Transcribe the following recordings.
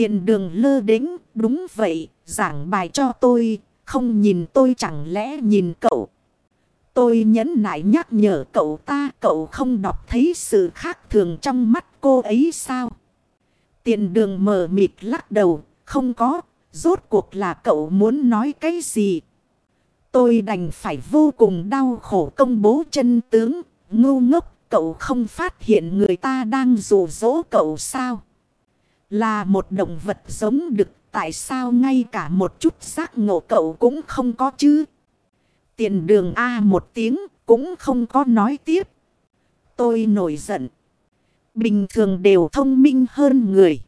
Tiền đường lơ đính, đúng vậy, giảng bài cho tôi, không nhìn tôi chẳng lẽ nhìn cậu. Tôi nhấn nại nhắc nhở cậu ta, cậu không đọc thấy sự khác thường trong mắt cô ấy sao? Tiền đường mờ mịt lắc đầu, không có, rốt cuộc là cậu muốn nói cái gì? Tôi đành phải vô cùng đau khổ công bố chân tướng, ngu ngốc, cậu không phát hiện người ta đang rủ dỗ cậu sao? Là một động vật giống đực, tại sao ngay cả một chút giác ngộ cậu cũng không có chứ? Tiền đường A một tiếng cũng không có nói tiếp. Tôi nổi giận. Bình thường đều thông minh hơn người.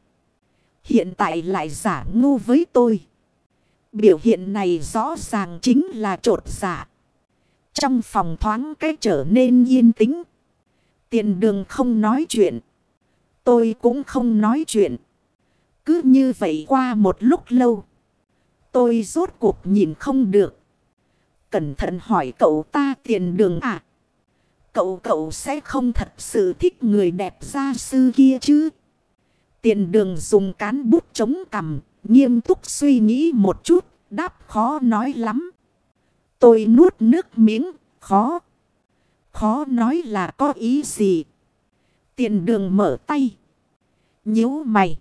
Hiện tại lại giả ngu với tôi. Biểu hiện này rõ ràng chính là trột giả. Trong phòng thoáng cái trở nên yên tĩnh. Tiền đường không nói chuyện. Tôi cũng không nói chuyện. Cứ như vậy qua một lúc lâu. Tôi rốt cuộc nhìn không được. Cẩn thận hỏi cậu ta tiền đường à. Cậu cậu sẽ không thật sự thích người đẹp gia sư kia chứ. Tiền đường dùng cán bút chống cằm, nghiêm túc suy nghĩ một chút, đáp khó nói lắm. Tôi nuốt nước miếng, khó. Khó nói là có ý gì. Tiền đường mở tay. nhíu mày.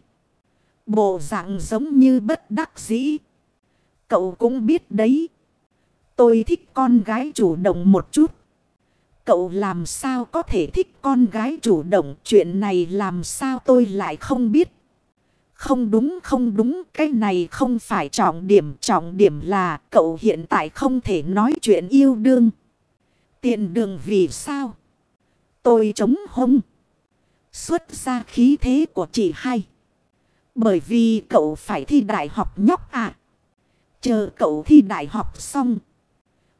Bộ dạng giống như bất đắc dĩ. Cậu cũng biết đấy. Tôi thích con gái chủ động một chút. Cậu làm sao có thể thích con gái chủ động chuyện này làm sao tôi lại không biết. Không đúng không đúng cái này không phải trọng điểm. Trọng điểm là cậu hiện tại không thể nói chuyện yêu đương. Tiền đường vì sao? Tôi chống hông. Xuất ra khí thế của chị hai. Bởi vì cậu phải thi đại học nhóc à. Chờ cậu thi đại học xong.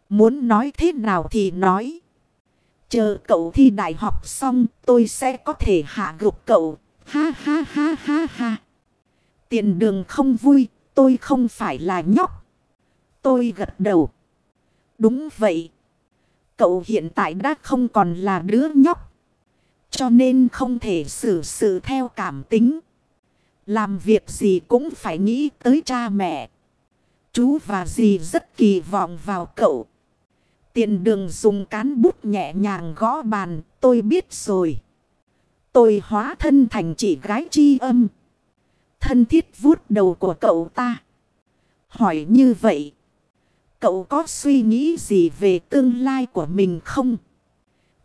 Muốn nói thế nào thì nói. Chờ cậu thi đại học xong, tôi sẽ có thể hạ gục cậu. Ha ha ha ha ha. Tiền đường không vui. Tôi không phải là nhóc. Tôi gật đầu. Đúng vậy. Cậu hiện tại đã không còn là đứa nhóc. Cho nên không thể xử sự theo cảm tính. Làm việc gì cũng phải nghĩ tới cha mẹ. Chú và dì rất kỳ vọng vào cậu. Tiền đường dùng cán bút nhẹ nhàng gõ bàn. Tôi biết rồi. Tôi hóa thân thành chị gái chi âm. Thân thiết vuốt đầu của cậu ta. Hỏi như vậy. Cậu có suy nghĩ gì về tương lai của mình không?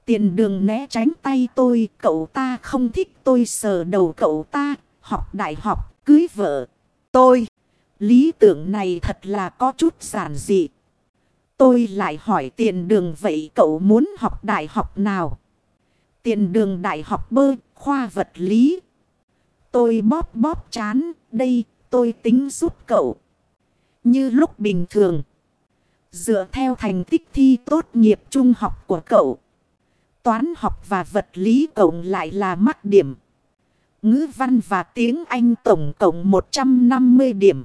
Tiền đường né tránh tay tôi. Cậu ta không thích tôi, sờ đầu cậu ta. Học đại học, cưới vợ. Tôi. Lý tưởng này thật là có chút giản dị. Tôi lại hỏi tiền đường vậy cậu muốn học đại học nào? Tiền đường đại học bơ, khoa vật lý. Tôi bóp bóp chán, đây tôi tính giúp cậu. Như lúc bình thường. Dựa theo thành tích thi tốt nghiệp trung học của cậu. Toán học và vật lý cộng lại là mắc điểm. Ngữ văn và tiếng Anh tổng cộng 150 điểm.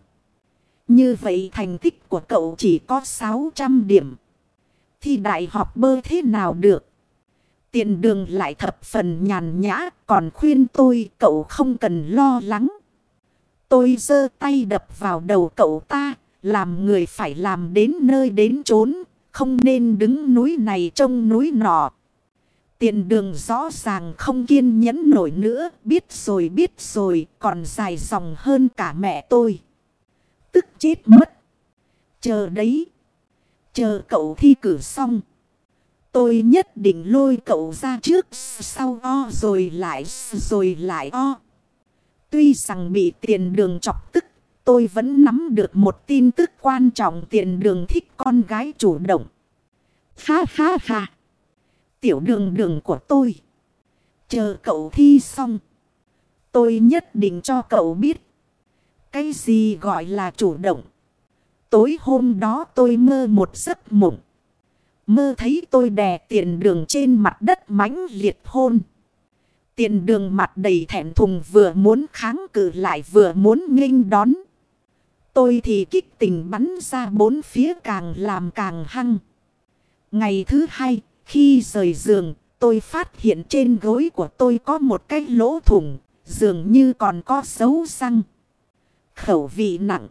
Như vậy thành tích của cậu chỉ có 600 điểm. Thì đại học bơ thế nào được? Tiền đường lại thập phần nhàn nhã còn khuyên tôi cậu không cần lo lắng. Tôi giơ tay đập vào đầu cậu ta, làm người phải làm đến nơi đến chốn, không nên đứng núi này trông núi nọ. Tiền đường rõ ràng không kiên nhẫn nổi nữa, biết rồi biết rồi, còn dài dòng hơn cả mẹ tôi tức chết mất. Chờ đấy. Chờ cậu thi cử xong. Tôi nhất định lôi cậu ra trước sau o rồi lại rồi lại o. Tuy rằng bị tiền đường chọc tức. Tôi vẫn nắm được một tin tức quan trọng tiền đường thích con gái chủ động. Ha ha ha. Tiểu đường đường của tôi. Chờ cậu thi xong. Tôi nhất định cho cậu biết. Cái gì gọi là chủ động? Tối hôm đó tôi mơ một giấc mộng. Mơ thấy tôi đè tiền đường trên mặt đất mãnh liệt hôn. Tiền đường mặt đầy thẹn thùng vừa muốn kháng cự lại vừa muốn nghênh đón. Tôi thì kích tình bắn ra bốn phía càng làm càng hăng. Ngày thứ hai, khi rời giường, tôi phát hiện trên gối của tôi có một cái lỗ thủng, dường như còn có dấu răng. khẩu vị nặng.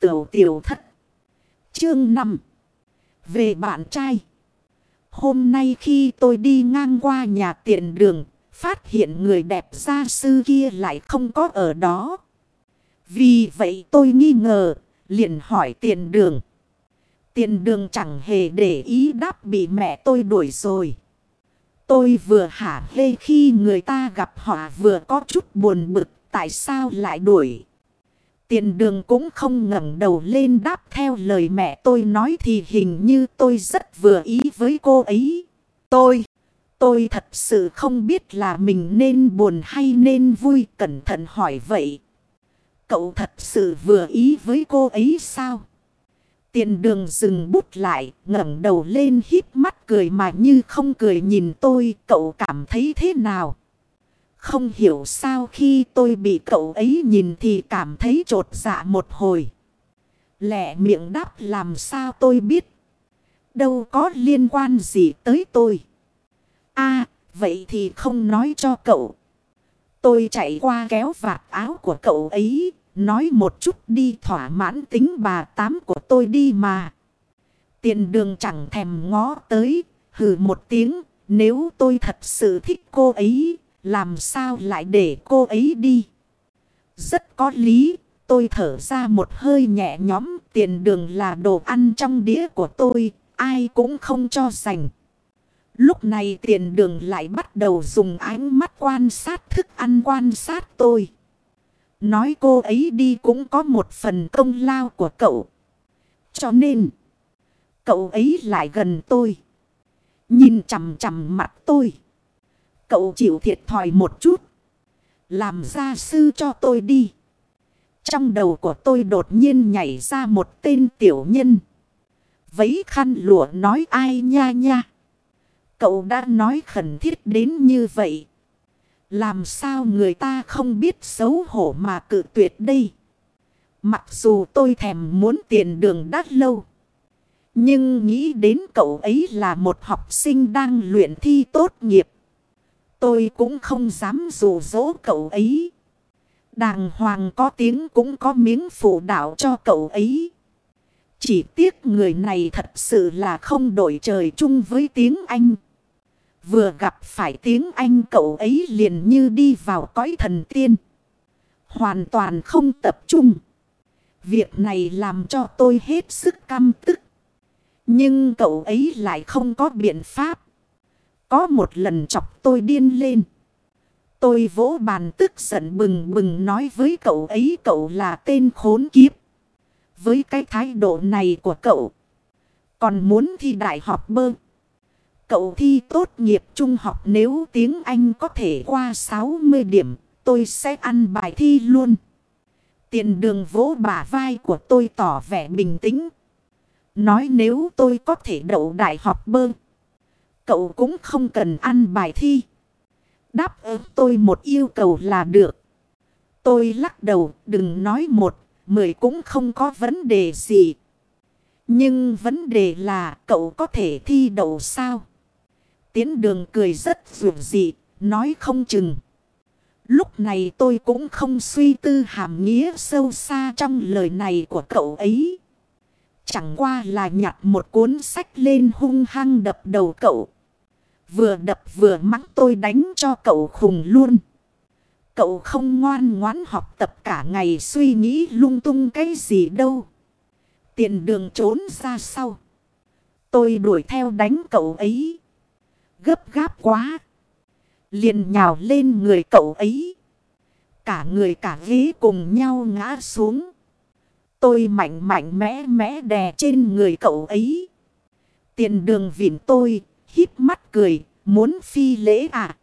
Tiểu tiểu thất. Chương 5. Về bạn trai. Hôm nay khi tôi đi ngang qua nhà tiện đường, phát hiện người đẹp gia sư kia lại không có ở đó. Vì vậy tôi nghi ngờ, liền hỏi tiền đường. Tiền đường chẳng hề để ý đáp bị mẹ tôi đuổi rồi. Tôi vừa hả hê khi người ta gặp họ vừa có chút buồn bực tại sao lại đuổi. Tiền đường cũng không ngẩng đầu lên đáp theo lời mẹ tôi nói thì hình như tôi rất vừa ý với cô ấy. Tôi, tôi thật sự không biết là mình nên buồn hay nên vui cẩn thận hỏi vậy. Cậu thật sự vừa ý với cô ấy sao? Tiền đường dừng bút lại, ngẩng đầu lên hít mắt cười mà như không cười nhìn tôi, cậu cảm thấy thế nào? Không hiểu sao khi tôi bị cậu ấy nhìn thì cảm thấy trột dạ một hồi. Lẹ miệng đáp làm sao tôi biết. Đâu có liên quan gì tới tôi. a vậy thì không nói cho cậu. Tôi chạy qua kéo vạt áo của cậu ấy. Nói một chút đi, thỏa mãn tính bà tám của tôi đi mà. Tiền đường chẳng thèm ngó tới. Hừ một tiếng. Nếu tôi thật sự thích cô ấy. Làm sao lại để cô ấy đi? Rất có lý. Tôi thở ra một hơi nhẹ nhõm. Tiền đường là đồ ăn trong đĩa của tôi. Ai cũng không cho dành. Lúc này tiền đường lại bắt đầu dùng ánh mắt quan sát thức ăn quan sát tôi. Nói cô ấy đi cũng có một phần công lao của cậu. Cho nên, cậu ấy lại gần tôi. Nhìn chằm chằm mặt tôi. Cậu chịu thiệt thòi một chút. Làm gia sư cho tôi đi. Trong đầu của tôi đột nhiên nhảy ra một tên tiểu nhân. Vấy khăn lụa nói ai nha nha. Cậu đã nói khẩn thiết đến như vậy. Làm sao người ta không biết xấu hổ mà cự tuyệt đây. Mặc dù tôi thèm muốn tiền đường đắt lâu. Nhưng nghĩ đến cậu ấy là một học sinh đang luyện thi tốt nghiệp. Tôi cũng không dám rủ dỗ cậu ấy. Đàng hoàng có tiếng cũng có miếng phụ đạo cho cậu ấy. Chỉ tiếc người này thật sự là không đổi trời chung với tiếng Anh. Vừa gặp phải tiếng Anh cậu ấy liền như đi vào cõi thần tiên. Hoàn toàn không tập trung. Việc này làm cho tôi hết sức căm tức. Nhưng cậu ấy lại không có biện pháp. Có một lần chọc tôi điên lên. Tôi vỗ bàn tức giận bừng bừng nói với cậu ấy cậu là tên khốn kiếp. Với cái thái độ này của cậu. Còn muốn thi đại học bơ. Cậu thi tốt nghiệp trung học nếu tiếng Anh có thể qua 60 điểm, tôi sẽ ăn bài thi luôn. Tiền đường vỗ bả vai của tôi tỏ vẻ bình tĩnh. Nói nếu tôi có thể đậu đại học bơ, cậu cũng không cần ăn bài thi. Đáp ứng tôi một yêu cầu là được. Tôi lắc đầu, đừng nói một, mười cũng không có vấn đề gì. Nhưng vấn đề là cậu có thể thi đậu sao? Tiến đường cười rất vượt dị, nói không chừng. Lúc này tôi cũng không suy tư hàm nghĩa sâu xa trong lời này của cậu ấy. Chẳng qua là nhặt một cuốn sách lên hung hăng đập đầu cậu. Vừa đập vừa mắng tôi đánh cho cậu khùng luôn. Cậu không ngoan ngoãn học tập cả ngày suy nghĩ lung tung cái gì đâu. Tiện đường trốn ra sau. Tôi đuổi theo đánh cậu ấy gấp gáp quá. Liền nhào lên người cậu ấy. Cả người cả ghế cùng nhau ngã xuống. Tôi mạnh mạnh mẽ mẽ đè trên người cậu ấy. Tiền đường vịn tôi, hít mắt cười, muốn phi lễ à.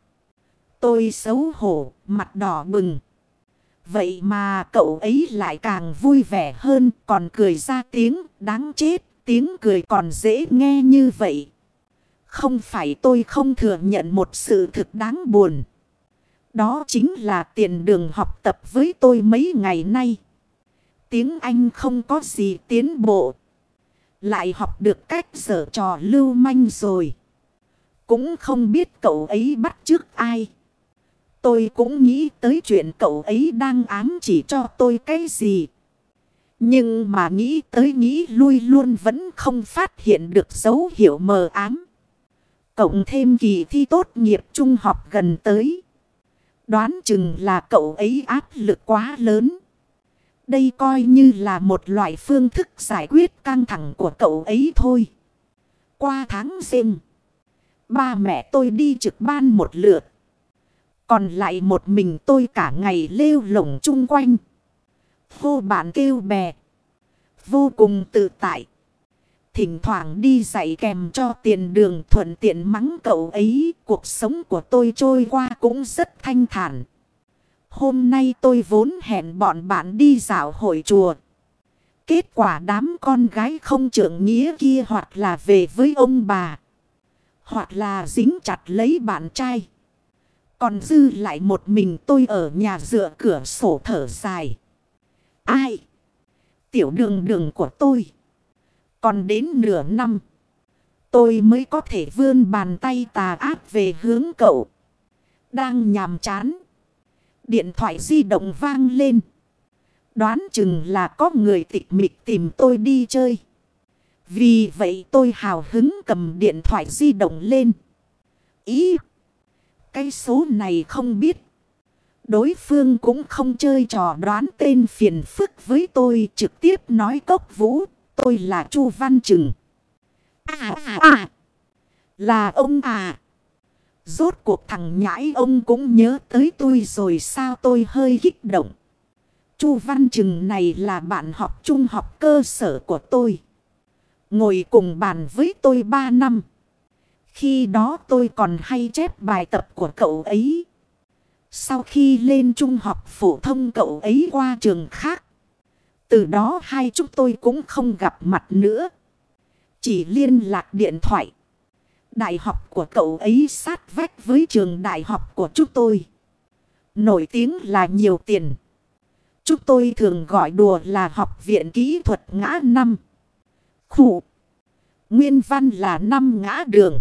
Tôi xấu hổ, mặt đỏ bừng. Vậy mà cậu ấy lại càng vui vẻ hơn, còn cười ra tiếng đáng chết, tiếng cười còn dễ nghe như vậy. Không phải tôi không thừa nhận một sự thực đáng buồn. Đó chính là tiền đường học tập với tôi mấy ngày nay. Tiếng Anh không có gì tiến bộ. Lại học được cách sở trò lưu manh rồi. Cũng không biết cậu ấy bắt trước ai. Tôi cũng nghĩ tới chuyện cậu ấy đang ám chỉ cho tôi cái gì. Nhưng mà nghĩ tới nghĩ lui luôn vẫn không phát hiện được dấu hiệu mờ ám. Cộng thêm kỳ thi tốt nghiệp trung học gần tới. Đoán chừng là cậu ấy áp lực quá lớn. Đây coi như là một loại phương thức giải quyết căng thẳng của cậu ấy thôi. Qua tháng riêng, ba mẹ tôi đi trực ban một lượt. Còn lại một mình tôi cả ngày lêu lồng chung quanh. Vô bạn kêu bè. Vô cùng tự tại. Thỉnh thoảng đi dạy kèm cho tiền đường thuận tiện mắng cậu ấy. Cuộc sống của tôi trôi qua cũng rất thanh thản. Hôm nay tôi vốn hẹn bọn bạn đi dạo hội chùa. Kết quả đám con gái không trưởng nghĩa kia hoặc là về với ông bà. Hoặc là dính chặt lấy bạn trai. Còn dư lại một mình tôi ở nhà dựa cửa sổ thở dài. Ai? Tiểu đường đường của tôi. Còn đến nửa năm. Tôi mới có thể vươn bàn tay tà ác về hướng cậu. Đang nhàm chán. Điện thoại di động vang lên. Đoán chừng là có người tịch mịch tìm tôi đi chơi. Vì vậy tôi hào hứng cầm điện thoại di động lên. Ý! Cái số này không biết. Đối phương cũng không chơi trò đoán tên phiền phức với tôi trực tiếp nói cốc vũ. Tôi là Chu Văn Trừng. À à à! Là ông à! Rốt cuộc thằng nhãi ông cũng nhớ tới tôi rồi sao tôi hơi kích động. Chu Văn Trừng này là bạn học trung học cơ sở của tôi. Ngồi cùng bàn với tôi 3 năm. Khi đó tôi còn hay chép bài tập của cậu ấy. Sau khi lên trung học phổ thông cậu ấy qua trường khác. Từ đó hai chúng tôi cũng không gặp mặt nữa. Chỉ liên lạc điện thoại. Đại học của cậu ấy sát vách với trường đại học của chúng tôi. Nổi tiếng là nhiều tiền. Chúng tôi thường gọi đùa là học viện kỹ thuật ngã năm. Khủ. Nguyên văn là năm ngã đường.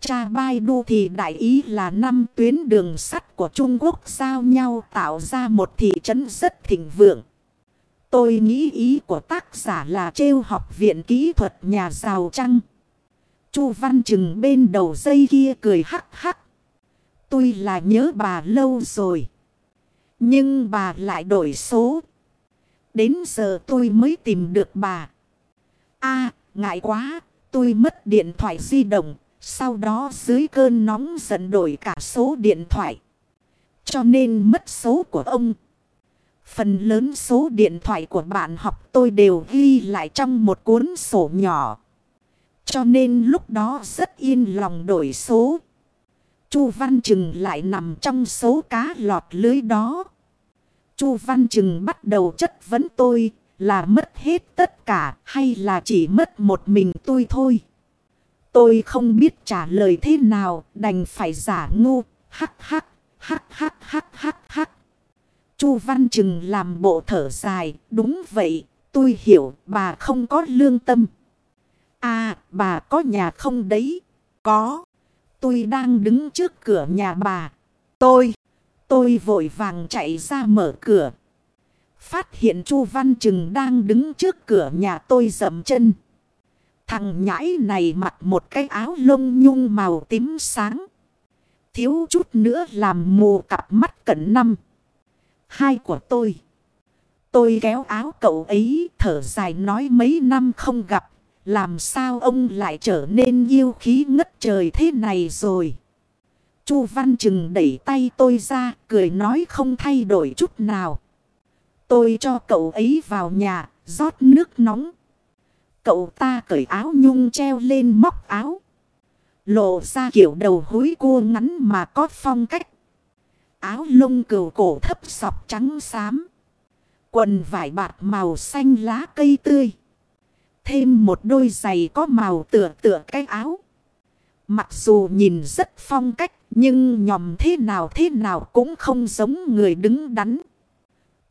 Cha Bai Đu thì đại ý là năm tuyến đường sắt của Trung Quốc giao nhau tạo ra một thị trấn rất thịnh vượng. Tôi nghĩ ý của tác giả là trêu học viện kỹ thuật nhà giàu trăng. Chu Văn Trừng bên đầu dây kia cười hắc hắc. Tôi là nhớ bà lâu rồi. Nhưng bà lại đổi số. Đến giờ tôi mới tìm được bà. a, ngại quá. Tôi mất điện thoại di động. Sau đó dưới cơn nóng giận đổi cả số điện thoại. Cho nên mất số của ông. Phần lớn số điện thoại của bạn học tôi đều ghi lại trong một cuốn sổ nhỏ. Cho nên lúc đó rất yên lòng đổi số. Chu Văn Trừng lại nằm trong số cá lọt lưới đó. Chu Văn Trừng bắt đầu chất vấn tôi là mất hết tất cả hay là chỉ mất một mình tôi thôi. Tôi không biết trả lời thế nào, đành phải giả ngu, hắc hắc hắc hắc hắc hắc hắc. Chu Văn Trừng làm bộ thở dài đúng vậy tôi hiểu bà không có lương tâm. À, bà có nhà không đấy? Có. Tôi đang đứng trước cửa nhà bà. Tôi. Tôi vội vàng chạy ra mở cửa. Phát hiện Chu Văn Trừng đang đứng trước cửa nhà tôi dậm chân. Thằng nhãi này mặc một cái áo lông nhung màu tím sáng. Thiếu chút nữa làm mù cặp mắt cận năm. Hai của tôi. Tôi kéo áo cậu ấy thở dài nói mấy năm không gặp làm sao ông lại trở nên yêu khí ngất trời thế này rồi. Chu Văn Trừng đẩy tay tôi ra, cười nói không thay đổi chút nào. Tôi cho cậu ấy vào nhà, rót nước nóng. Cậu ta cởi áo nhung treo lên móc áo. Lộ ra kiểu đầu hối cua ngắn mà có phong cách. Áo lông cừu cổ thấp sọc trắng xám. Quần vải bạt màu xanh lá cây tươi thêm một đôi giày có màu tựa tựa cái áo. Mặc dù nhìn rất phong cách, nhưng nhòm thế nào thế nào cũng không giống người đứng đắn.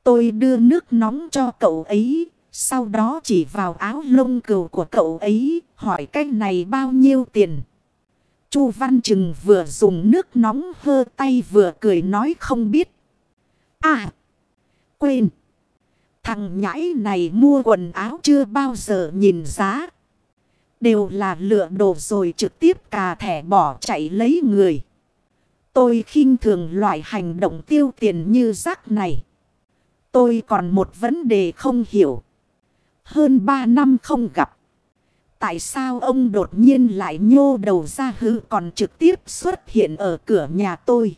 Tôi đưa nước nóng cho cậu ấy. Sau đó chỉ vào áo lông cừu của cậu ấy, hỏi cái này bao nhiêu tiền. Chu Văn Trừng vừa dùng nước nóng hơ tay vừa cười nói không biết. À! Quên! Thằng nhãi này mua quần áo chưa bao giờ nhìn giá. Đều là lựa đồ rồi trực tiếp cà thẻ bỏ chạy lấy người. Tôi khinh thường loại hành động tiêu tiền như rác này. Tôi còn một vấn đề không hiểu. Hơn 3 năm không gặp. Tại sao ông đột nhiên lại nhô đầu ra hư còn trực tiếp xuất hiện ở cửa nhà tôi?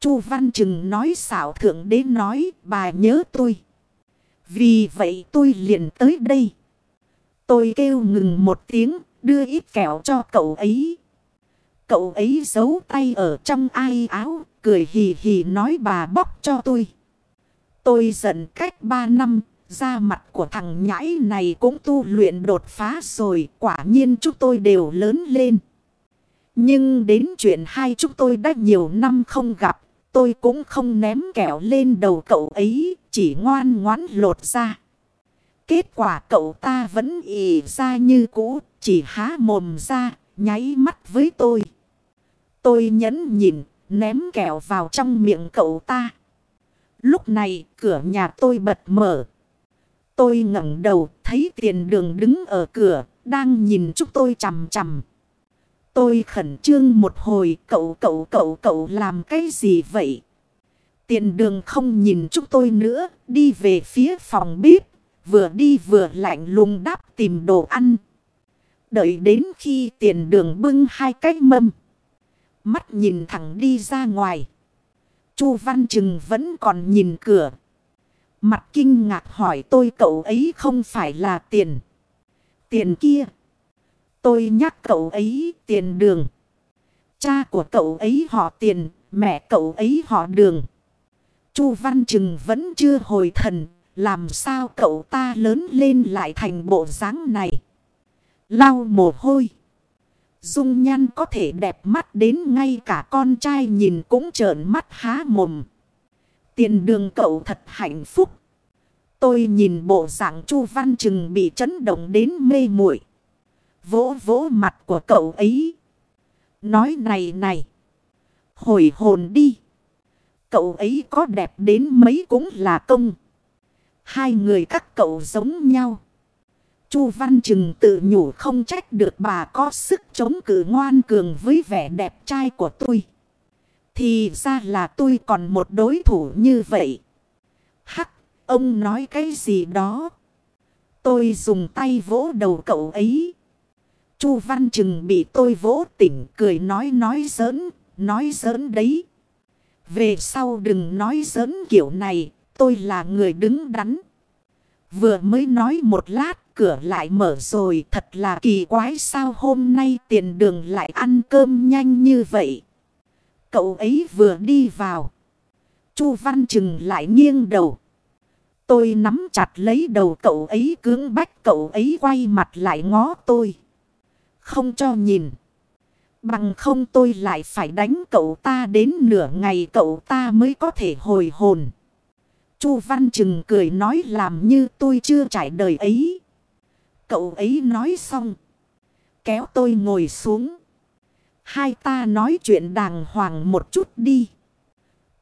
Chu Văn Trừng nói xảo thượng đế nói, bà nhớ tôi. Vì vậy tôi liền tới đây. Tôi kêu ngừng một tiếng, đưa ít kẹo cho cậu ấy. Cậu ấy giấu tay ở trong ai áo, cười hì hì nói, bà bóc cho tôi. Tôi giận cách ba năm Da mặt của thằng nhãi này cũng tu luyện đột phá rồi. Quả nhiên chúng tôi đều lớn lên. Nhưng đến chuyện hai chúng tôi đã nhiều năm không gặp. Tôi cũng không ném kẹo lên đầu cậu ấy. Chỉ ngoan ngoãn lột ra. Kết quả cậu ta vẫn ỉ ra như cũ. Chỉ há mồm ra. Nháy mắt với tôi. Tôi nhấn nhìn. Ném kẹo vào trong miệng cậu ta. Lúc này, cửa nhà tôi bật mở. Tôi ngẩng đầu thấy tiền đường đứng ở cửa, đang nhìn chúng tôi chằm chằm. Tôi khẩn trương một hồi, cậu cậu cậu cậu làm cái gì vậy? Tiền đường không nhìn chúng tôi nữa, đi về phía phòng bếp, vừa đi vừa lạnh lùng đáp tìm đồ ăn. Đợi đến khi tiền đường bưng hai cái mâm. Mắt nhìn thẳng đi ra ngoài. Chu Văn Trừng vẫn còn nhìn cửa. Mặt kinh ngạc hỏi tôi cậu ấy không phải là tiền. Tiền kia. Tôi nhắc cậu ấy tiền đường. Cha của cậu ấy họ tiền, mẹ cậu ấy họ đường. Chu Văn Trừng vẫn chưa hồi thần, làm sao cậu ta lớn lên lại thành bộ dáng này. Lau mồ hôi. Dung nhan có thể đẹp mắt đến ngay cả con trai nhìn cũng trợn mắt há mồm. Tiền đường cậu thật hạnh phúc. Tôi nhìn bộ dạng Chu Văn Trừng bị chấn động đến mê muội Vỗ vỗ mặt của cậu ấy. Nói này này. Hồi hồn đi. Cậu ấy có đẹp đến mấy cũng là công. Hai người các cậu giống nhau. Chu Văn Trừng tự nhủ không trách được bà có sức chống cự ngoan cường với vẻ đẹp trai của tôi. Thì ra là tôi còn một đối thủ như vậy. Hắc, ông nói cái gì đó. Tôi dùng tay vỗ đầu cậu ấy. Chu Văn Trừng bị tôi vỗ tỉnh cười nói nói giỡn, nói giỡn đấy. Về sau đừng nói giỡn kiểu này, tôi là người đứng đắn. Vừa mới nói một lát, cửa lại mở rồi, thật là kỳ quái sao hôm nay tiền đường lại ăn cơm nhanh như vậy. Cậu ấy vừa đi vào. Chu Văn Trừng lại nghiêng đầu. Tôi nắm chặt lấy đầu cậu ấy cưỡng bách, cậu ấy quay mặt lại ngó tôi. Không cho nhìn. Bằng không tôi lại phải đánh cậu ta đến nửa ngày cậu ta mới có thể hồi hồn. Chu Văn Trừng cười nói làm như tôi chưa trải đời ấy. Cậu ấy nói xong. Kéo tôi ngồi xuống. Hai ta nói chuyện đàng hoàng một chút đi.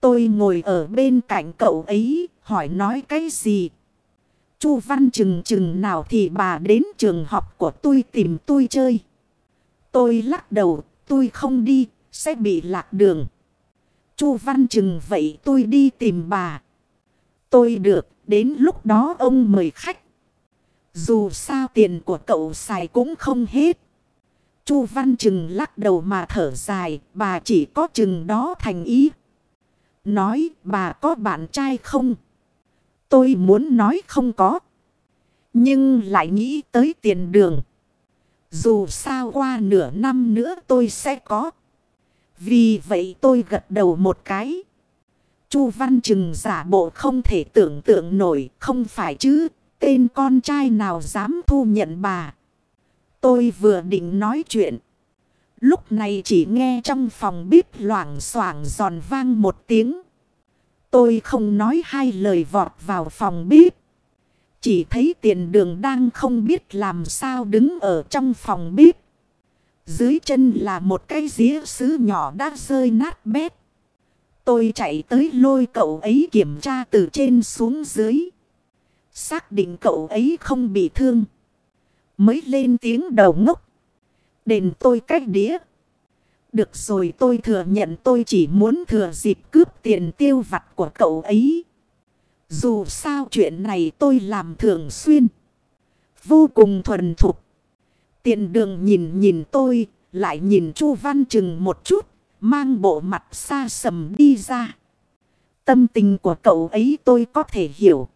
Tôi ngồi ở bên cạnh cậu ấy, hỏi nói cái gì? Chu Văn chừng chừng nào thì bà đến trường học của tôi tìm tôi chơi. Tôi lắc đầu, tôi không đi, sẽ bị lạc đường. Chu Văn chừng vậy tôi đi tìm bà. Tôi được, đến lúc đó ông mời khách. Dù sao tiền của cậu xài cũng không hết. Chu Văn Trừng lắc đầu mà thở dài, bà chỉ có chừng đó thành ý. Nói bà có bạn trai không? Tôi muốn nói không có. Nhưng lại nghĩ tới tiền đường. Dù sao qua nửa năm nữa tôi sẽ có. Vì vậy tôi gật đầu một cái. Chu Văn Trừng giả bộ không thể tưởng tượng nổi, không phải chứ, tên con trai nào dám thu nhận bà. Tôi vừa định nói chuyện. Lúc này chỉ nghe trong phòng bếp loảng xoảng giòn vang một tiếng. Tôi không nói hai lời vọt vào phòng bếp. Chỉ thấy tiền đường đang không biết làm sao đứng ở trong phòng bếp. Dưới chân là một cái dĩa sứ nhỏ đã rơi nát bét. Tôi chạy tới lôi cậu ấy kiểm tra từ trên xuống dưới. Xác định cậu ấy không bị thương. Mới lên tiếng đầu ngốc. Đền tôi cách đĩa. Được rồi tôi thừa nhận tôi chỉ muốn thừa dịp cướp tiền tiêu vặt của cậu ấy. Dù sao chuyện này tôi làm thường xuyên. Vô cùng thuần thục. Tiền đường nhìn nhìn tôi, lại nhìn Chu Văn Trừng một chút, mang bộ mặt xa sầm đi ra. Tâm tình của cậu ấy tôi có thể hiểu.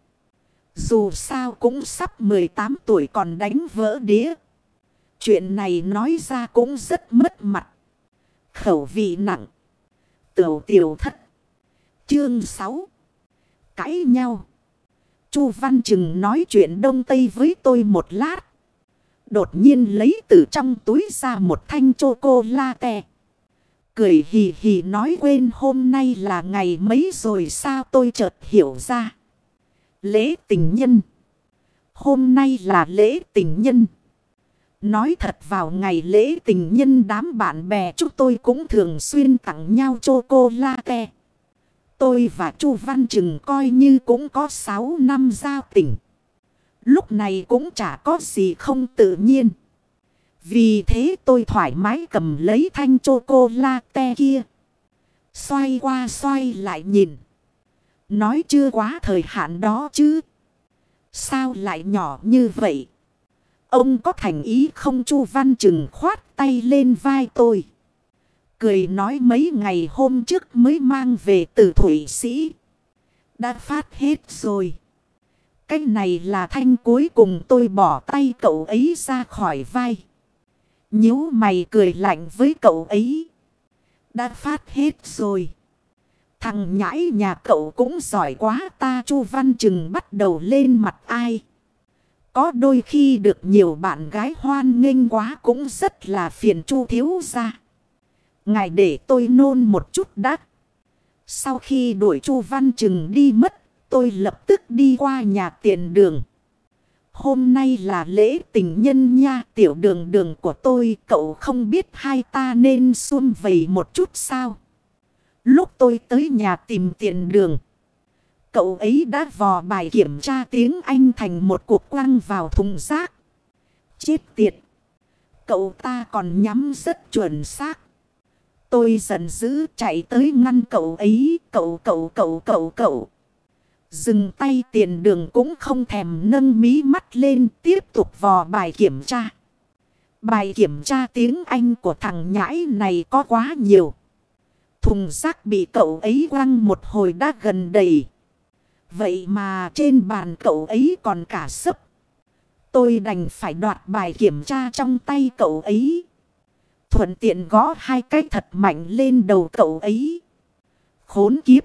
Dù sao cũng sắp 18 tuổi còn đánh vỡ đĩa. Chuyện này nói ra cũng rất mất mặt. Khẩu vị nặng. Tiểu tiểu thất. Chương 6. Cãi nhau. Chu Văn Trừng nói chuyện đông tây với tôi một lát. Đột nhiên lấy từ trong túi ra một thanh chocolate. Cười hì hì nói quên hôm nay là ngày mấy rồi sao tôi chợt hiểu ra. Lễ tình nhân. Hôm nay là lễ tình nhân. Nói thật vào ngày lễ tình nhân, đám bạn bè chúng tôi cũng thường xuyên tặng nhau chocolate. Tôi và Chu Văn Trừng coi như cũng có 6 năm giao tình. Lúc này cũng chả có gì không tự nhiên. Vì thế tôi thoải mái cầm lấy thanh chocolate kia. Xoay qua xoay lại nhìn. Nói chưa quá thời hạn đó chứ. Sao lại nhỏ như vậy? Ông có thành ý không Chu Văn Trừng khoát tay lên vai tôi. Cười nói mấy ngày hôm trước mới mang về từ Thủy Sĩ. Đã phát hết rồi. Cái này là thanh cuối cùng tôi bỏ tay cậu ấy ra khỏi vai. nhíu mày cười lạnh với cậu ấy. Đã phát hết rồi. Thằng nhãi nhà cậu cũng giỏi quá ta Chu Văn Trừng bắt đầu lên mặt ai. Có đôi khi được nhiều bạn gái hoan nghênh quá cũng rất là phiền Chu thiếu ra. Ngài để tôi nôn một chút đắt. Sau khi đuổi Chu Văn Trừng đi mất, tôi lập tức đi qua nhà tiền đường. Hôm nay là lễ tình nhân nha, tiểu đường đường của tôi, cậu không biết hai ta nên xuân vầy một chút sao? Lúc tôi tới nhà tìm tiền đường. Cậu ấy đã vò bài kiểm tra tiếng Anh thành một cuộc quăng vào thùng rác. Chết tiệt. Cậu ta còn nhắm rất chuẩn xác. Tôi giận dữ chạy tới ngăn cậu ấy. Cậu cậu cậu cậu cậu. Dừng tay tiền đường cũng không thèm nâng mí mắt lên tiếp tục vò bài kiểm tra. Bài kiểm tra tiếng Anh của thằng nhãi này có quá nhiều. Thùng rác bị cậu ấy quăng một hồi đã gần đầy. Vậy mà trên bàn cậu ấy còn cả sấp. Tôi đành phải đoạt bài kiểm tra trong tay cậu ấy. Thuận tiện gõ hai cái thật mạnh lên đầu cậu ấy. Khốn kiếp.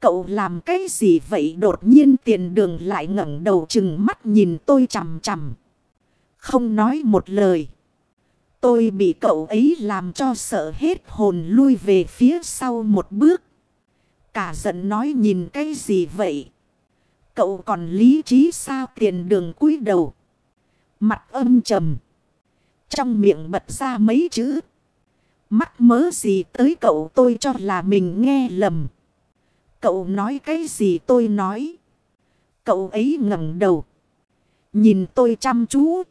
Cậu làm cái gì vậy đột nhiên tiền đường lại ngẩng đầu chừng mắt nhìn tôi chằm chằm. Không nói một lời. Tôi bị cậu ấy làm cho sợ hết hồn lui về phía sau một bước. Cả giận nói nhìn cái gì vậy? Cậu còn lý trí sao tiền đường cúi đầu. Mặt âm trầm. Trong miệng bật ra mấy chữ. Mắt mớ gì tới cậu tôi cho là mình nghe lầm. Cậu nói cái gì tôi nói. Cậu ấy ngẩng đầu. Nhìn tôi chăm chú.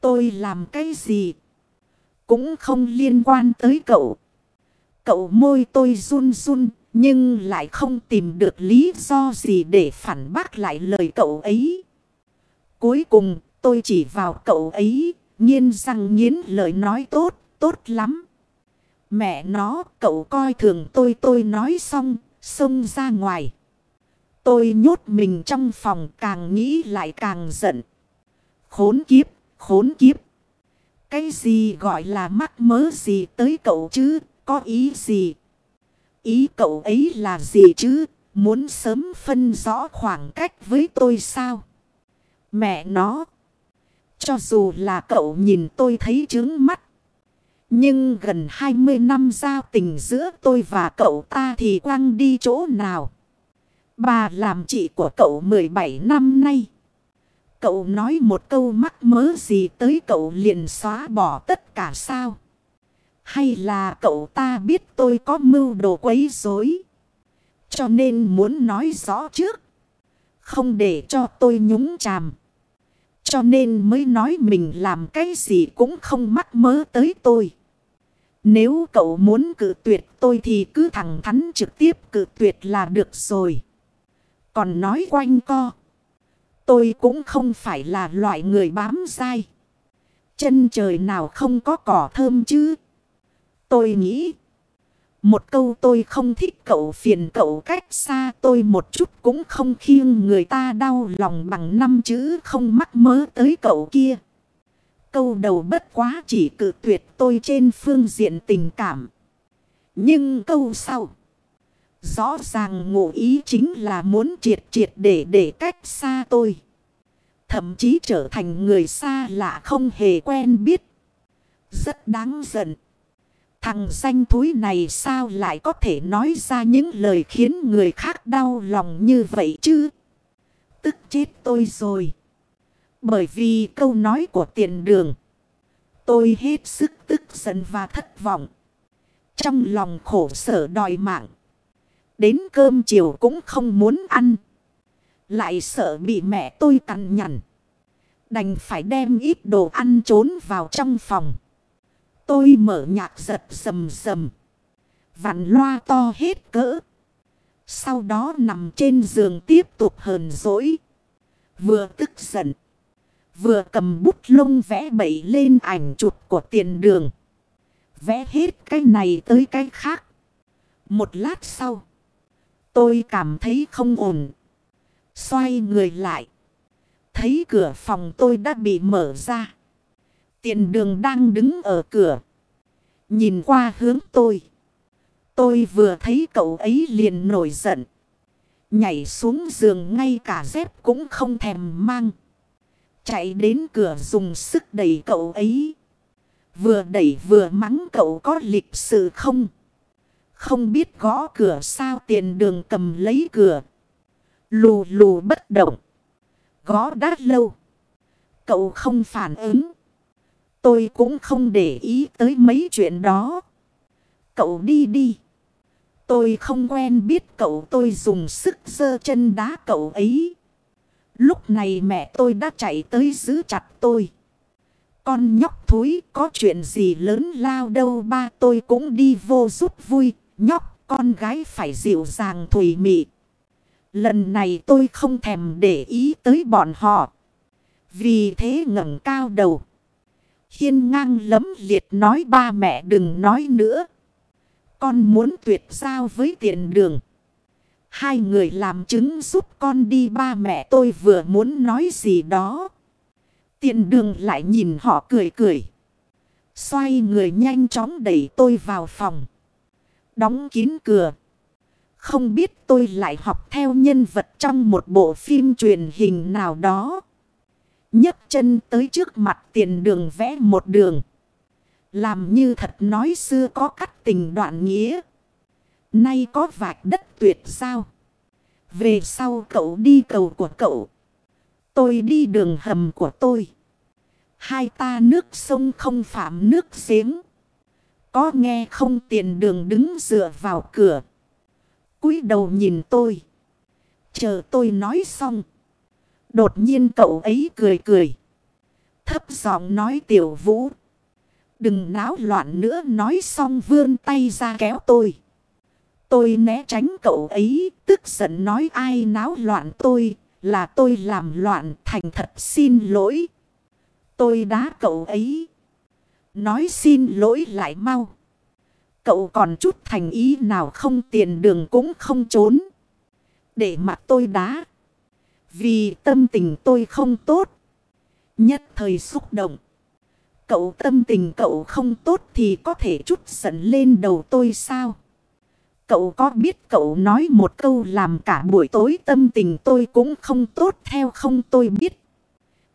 Tôi làm cái gì? Cũng không liên quan tới cậu. Cậu môi tôi run run. Nhưng lại không tìm được lý do gì để phản bác lại lời cậu ấy. Cuối cùng tôi chỉ vào cậu ấy. Nhiên răng nghiến lời nói tốt, tốt lắm. Mẹ nó, cậu coi thường tôi tôi nói xong, xông ra ngoài. Tôi nhốt mình trong phòng càng nghĩ lại càng giận. Khốn kiếp, khốn kiếp. Cái gì gọi là mắc mớ gì tới cậu chứ, có ý gì? Ý cậu ấy là gì chứ, muốn sớm phân rõ khoảng cách với tôi sao? Mẹ nó. Cho dù là cậu nhìn tôi thấy trướng mắt. Nhưng gần 20 năm giao tình giữa tôi và cậu ta thì quăng đi chỗ nào? Bà làm chị của cậu 17 năm nay. Cậu nói một câu mắc mớ gì tới cậu liền xóa bỏ tất cả sao? Hay là cậu ta biết tôi có mưu đồ quấy rối Cho nên muốn nói rõ trước. Không để cho tôi nhúng chàm. Cho nên mới nói mình làm cái gì cũng không mắc mớ tới tôi. Nếu cậu muốn cự tuyệt tôi thì cứ thẳng thắn trực tiếp cự tuyệt là được rồi. Còn nói quanh co. Tôi cũng không phải là loại người bám dai. Chân trời nào không có cỏ thơm chứ. Tôi nghĩ. Một câu tôi không thích cậu phiền cậu cách xa tôi một chút cũng không khiêng người ta đau lòng bằng năm chữ không mắc mớ tới cậu kia. Câu đầu bất quá chỉ cự tuyệt tôi trên phương diện tình cảm. Nhưng câu sau. Rõ ràng ngụ ý chính là muốn triệt triệt để để cách xa tôi. Thậm chí trở thành người xa lạ không hề quen biết. Rất đáng giận. Thằng danh thúi này sao lại có thể nói ra những lời khiến người khác đau lòng như vậy chứ? Tức chết tôi rồi. Bởi vì câu nói của tiền đường. Tôi hết sức tức giận và thất vọng. Trong lòng khổ sở đòi mạng. Đến cơm chiều cũng không muốn ăn. Lại sợ bị mẹ tôi cằn nhằn. Đành phải đem ít đồ ăn trốn vào trong phòng. Tôi mở nhạc giật sầm sầm. Vặn loa to hết cỡ. Sau đó nằm trên giường tiếp tục hờn dỗi. Vừa tức giận. Vừa cầm bút lông vẽ bậy lên ảnh chụp của tiền đường. Vẽ hết cái này tới cái khác. Một lát sau. Tôi cảm thấy không ổn. Xoay người lại. Thấy cửa phòng tôi đã bị mở ra. Tiền đường đang đứng ở cửa. Nhìn qua hướng tôi. Tôi vừa thấy cậu ấy liền nổi giận. Nhảy xuống giường ngay cả dép cũng không thèm mang. Chạy đến cửa dùng sức đẩy cậu ấy. Vừa đẩy vừa mắng cậu có lịch sự không? Không biết gõ cửa sao tiền đường cầm lấy cửa. Lù lù bất động. Gõ đát lâu. Cậu không phản ứng. Tôi cũng không để ý tới mấy chuyện đó. Cậu đi đi. Tôi không quen biết cậu tôi dùng sức giơ chân đá cậu ấy. Lúc này mẹ tôi đã chạy tới giữ chặt tôi. Con nhóc thúi, có chuyện gì lớn lao đâu, ba tôi cũng đi vô giúp vui. Nhóc, con gái phải dịu dàng thùy mị. Lần này tôi không thèm để ý tới bọn họ. Vì thế ngẩng cao đầu. Hiên ngang lấm liệt nói ba mẹ đừng nói nữa. Con muốn tuyệt giao với tiền đường. Hai người làm chứng giúp con đi, ba mẹ tôi vừa muốn nói gì đó. Tiền đường lại nhìn họ cười cười. Xoay người nhanh chóng đẩy tôi vào phòng. Đóng kín cửa. Không biết tôi lại học theo nhân vật trong một bộ phim truyền hình nào đó nhấc chân tới trước mặt tiền đường vẽ một đường. Làm như thật nói xưa có cắt tình đoạn nghĩa. Nay có vạch đất tuyệt sao. Về sau cậu đi cầu của cậu. Tôi đi đường hầm của tôi. Hai ta nước sông không phạm nước giếng. Có nghe không tiền đường đứng dựa vào cửa. cúi đầu nhìn tôi. Chờ tôi nói xong. Đột nhiên cậu ấy cười cười. Thấp giọng nói tiểu vũ. Đừng náo loạn nữa nói xong vươn tay ra kéo tôi. Tôi né tránh cậu ấy, tức giận nói ai náo loạn tôi, là tôi làm loạn thành thật xin lỗi. Tôi đá cậu ấy. Nói xin lỗi lại mau. Cậu còn chút thành ý nào không tiền đường cũng không trốn. Để mặt tôi đá. Vì tâm tình tôi không tốt. Nhất thời xúc động. Cậu tâm tình cậu không tốt thì có thể chút giận lên đầu tôi sao? Cậu có biết cậu nói một câu làm cả buổi tối tâm tình tôi cũng không tốt theo không tôi biết.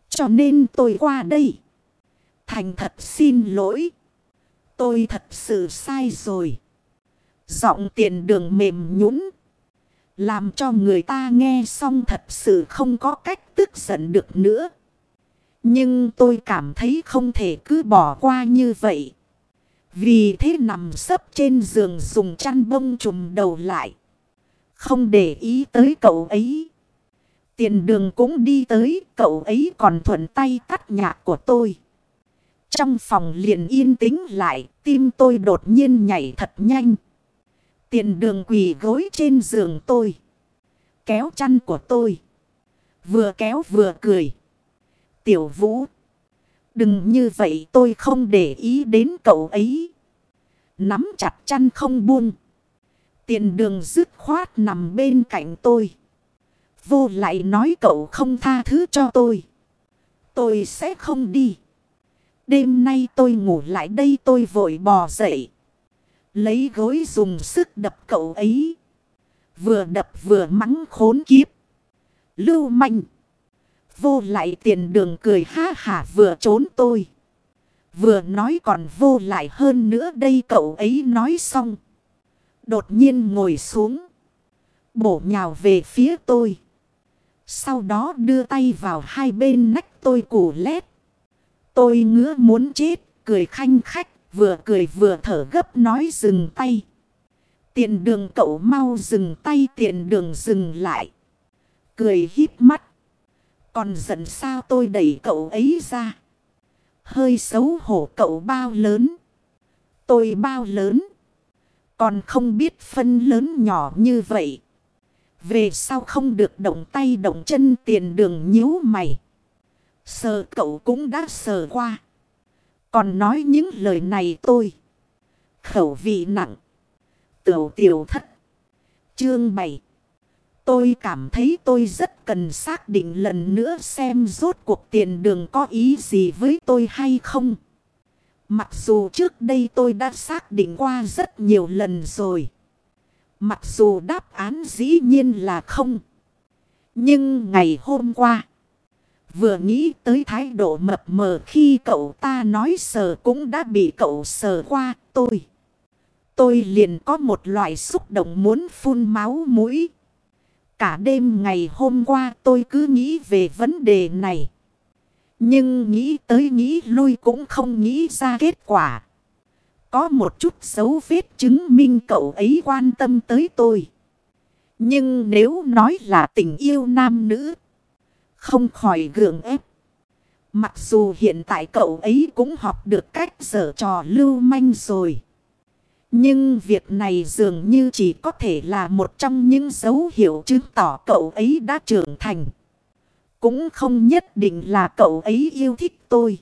Cho nên tôi qua đây. Thành thật xin lỗi. Tôi thật sự sai rồi. Giọng tiền đường mềm nhũn làm cho người ta nghe xong thật sự không có cách tức giận được nữa. Nhưng tôi cảm thấy không thể cứ bỏ qua như vậy. Vì thế nằm sấp trên giường dùng chăn bông trùm đầu lại. Không để ý tới cậu ấy. Tiền đường cũng đi tới, cậu ấy còn thuận tay tắt nhạc của tôi. Trong phòng liền yên tĩnh lại, tim tôi đột nhiên nhảy thật nhanh. Tiền đường quỳ gối trên giường tôi. Kéo chăn của tôi. Vừa kéo vừa cười. Tiểu vũ. Đừng như vậy tôi không để ý đến cậu ấy. Nắm chặt chăn không buông. Tiền đường dứt khoát nằm bên cạnh tôi. Vô lại nói cậu không tha thứ cho tôi. Tôi sẽ không đi. Đêm nay tôi ngủ lại đây tôi vội bò dậy. Lấy gối dùng sức đập cậu ấy. Vừa đập vừa mắng khốn kiếp. Lưu manh. Vô lại tiền đường cười ha hả vừa trốn tôi. Vừa nói còn vô lại hơn nữa đây cậu ấy nói xong. Đột nhiên ngồi xuống. Bổ nhào về phía tôi. Sau đó đưa tay vào hai bên nách tôi củ lét. Tôi ngứa muốn chết, cười khanh khách, vừa cười vừa thở gấp nói dừng tay. Tiện đường cậu mau dừng tay tiện đường dừng lại. Cười híp mắt. Còn giận sao tôi đẩy cậu ấy ra. Hơi xấu hổ cậu bao lớn. Tôi bao lớn. Còn không biết phân lớn nhỏ như vậy. Về sao không được động tay động chân tiền đường nhíu mày. Sờ cậu cũng đã sờ qua. Còn nói những lời này tôi. Khẩu vị nặng. Tiểu tiểu thất. Chương 7. Tôi cảm thấy tôi rất cần xác định lần nữa xem rốt cuộc tiền đường có ý gì với tôi hay không. Mặc dù trước đây tôi đã xác định qua rất nhiều lần rồi. Mặc dù đáp án dĩ nhiên là không. Nhưng ngày hôm qua. Vừa nghĩ tới thái độ mập mờ khi cậu ta nói sờ cũng đã bị cậu sờ qua, tôi. Tôi liền có một loại xúc động muốn phun máu mũi. Cả đêm ngày hôm qua tôi cứ nghĩ về vấn đề này. Nhưng nghĩ tới nghĩ lui cũng không nghĩ ra kết quả. Có một chút dấu vết chứng minh cậu ấy quan tâm tới tôi. Nhưng nếu nói là tình yêu nam nữ. Không khỏi gượng ép. Mặc dù hiện tại cậu ấy cũng học được cách dở trò lưu manh rồi. Nhưng việc này dường như chỉ có thể là một trong những dấu hiệu chứng tỏ cậu ấy đã trưởng thành. Cũng không nhất định là cậu ấy yêu thích tôi.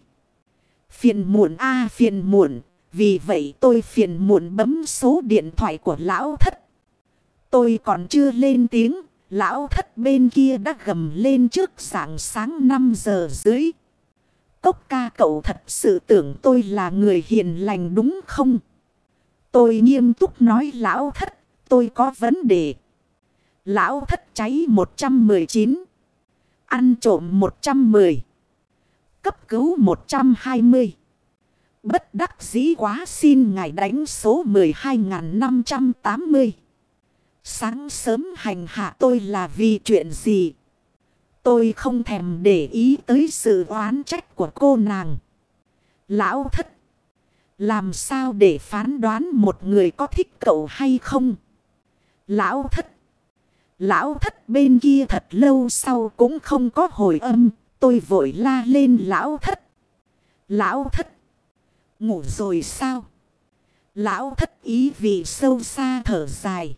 Phiền muộn a, phiền muộn. Vì vậy tôi phiền muộn bấm số điện thoại của lão thất. Tôi còn chưa lên tiếng. Lão thất bên kia đã gầm lên trước sáng sáng 5 giờ dưới. Cốc ca cậu thật sự tưởng tôi là người hiền lành đúng không? Tôi nghiêm túc nói lão thất, tôi có vấn đề. Lão thất cháy 119. Ăn trộm 110. Cấp cứu 120. Bất đắc dĩ quá xin ngài đánh số 12.580. Sáng sớm hành hạ tôi là vì chuyện gì? Tôi không thèm để ý tới sự oán trách của cô nàng. Lão thất. Làm sao để phán đoán một người có thích cậu hay không? Lão thất. Lão thất bên kia thật lâu sau cũng không có hồi âm. Tôi vội la lên lão thất. Lão thất. Ngủ rồi sao? Lão thất ý vì sâu xa thở dài.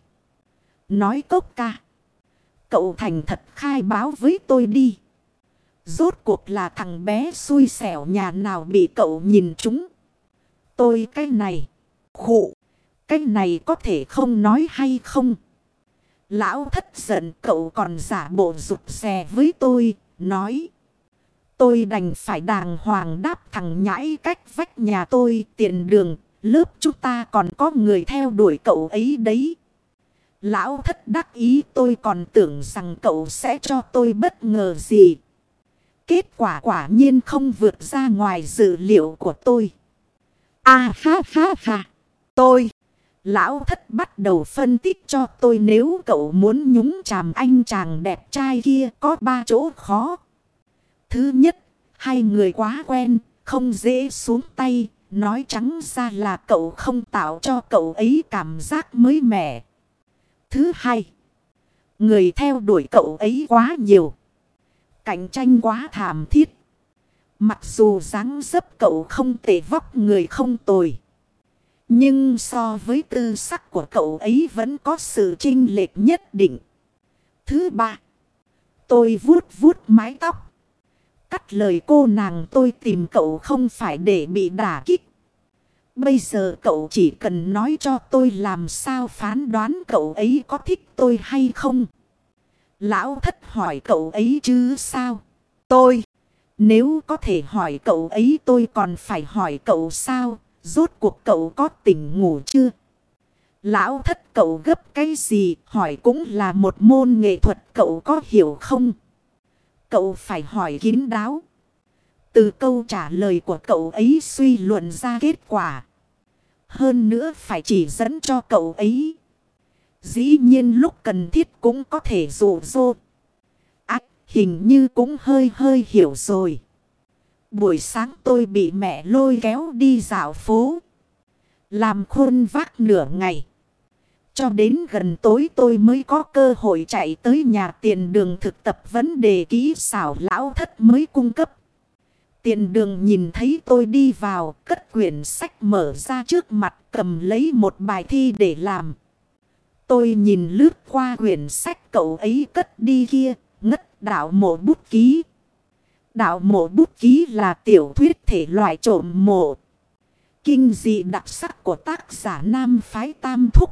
Nói cốc ca. Cậu thành thật khai báo với tôi đi. Rốt cuộc là thằng bé xui xẻo nhà nào bị cậu nhìn chúng. Tôi cái này. Khụ. Cái này có thể không nói hay không? Lão thất giận cậu còn giả bộ rụt rè với tôi. Nói. Tôi đành phải đàng hoàng đáp thằng nhãi cách vách nhà tôi tiền đường. Lớp chúng ta còn có người theo đuổi cậu ấy đấy. Lão thất đắc ý tôi còn tưởng rằng cậu sẽ cho tôi bất ngờ gì. Kết quả quả nhiên không vượt ra ngoài dự liệu của tôi. À ha ha ha. Tôi. Lão thất bắt đầu phân tích cho tôi nếu cậu muốn nhúng chàm anh chàng đẹp trai kia có ba chỗ khó. Thứ nhất, Hai người quá quen, không dễ xuống tay, nói trắng ra là cậu không tạo cho cậu ấy cảm giác mới mẻ. Thứ hai, người theo đuổi cậu ấy quá nhiều. Cạnh tranh quá thảm thiết. Mặc dù dáng dấp cậu không tệ vóc người không tồi. Nhưng so với tư sắc của cậu ấy vẫn có sự chênh lệch nhất định. Thứ ba, tôi vuốt vuốt mái tóc. Cắt lời cô nàng tôi tìm cậu không phải để bị đả kích. Bây giờ cậu chỉ cần nói cho tôi làm sao phán đoán cậu ấy có thích tôi hay không. Lão thất hỏi cậu ấy chứ sao? Tôi. Nếu có thể hỏi cậu ấy tôi còn phải hỏi cậu sao? Rốt cuộc cậu có tỉnh ngủ chưa? Lão thất cậu gấp cái gì? Hỏi cũng là một môn nghệ thuật, cậu có hiểu không? Cậu phải hỏi kín đáo. Từ câu trả lời của cậu ấy suy luận ra kết quả. Hơn nữa phải chỉ dẫn cho cậu ấy. Dĩ nhiên lúc cần thiết cũng có thể dụ dỗ. ác hình như cũng hơi hơi hiểu rồi. Buổi sáng tôi bị mẹ lôi kéo đi dạo phố. Làm khôn vác nửa ngày. Cho đến gần tối tôi mới có cơ hội chạy tới nhà tiền đường thực tập vấn đề kỹ xảo lão thất mới cung cấp. Tiền đường nhìn thấy tôi đi vào, cất quyển sách mở ra trước mặt cầm lấy một bài thi để làm. Tôi nhìn lướt qua quyển sách cậu ấy cất đi kia, ngất đạo mộ bút ký. Đạo mộ bút ký là tiểu thuyết thể loại trộm mộ. Kinh dị đặc sắc của tác giả Nam Phái Tam Thúc.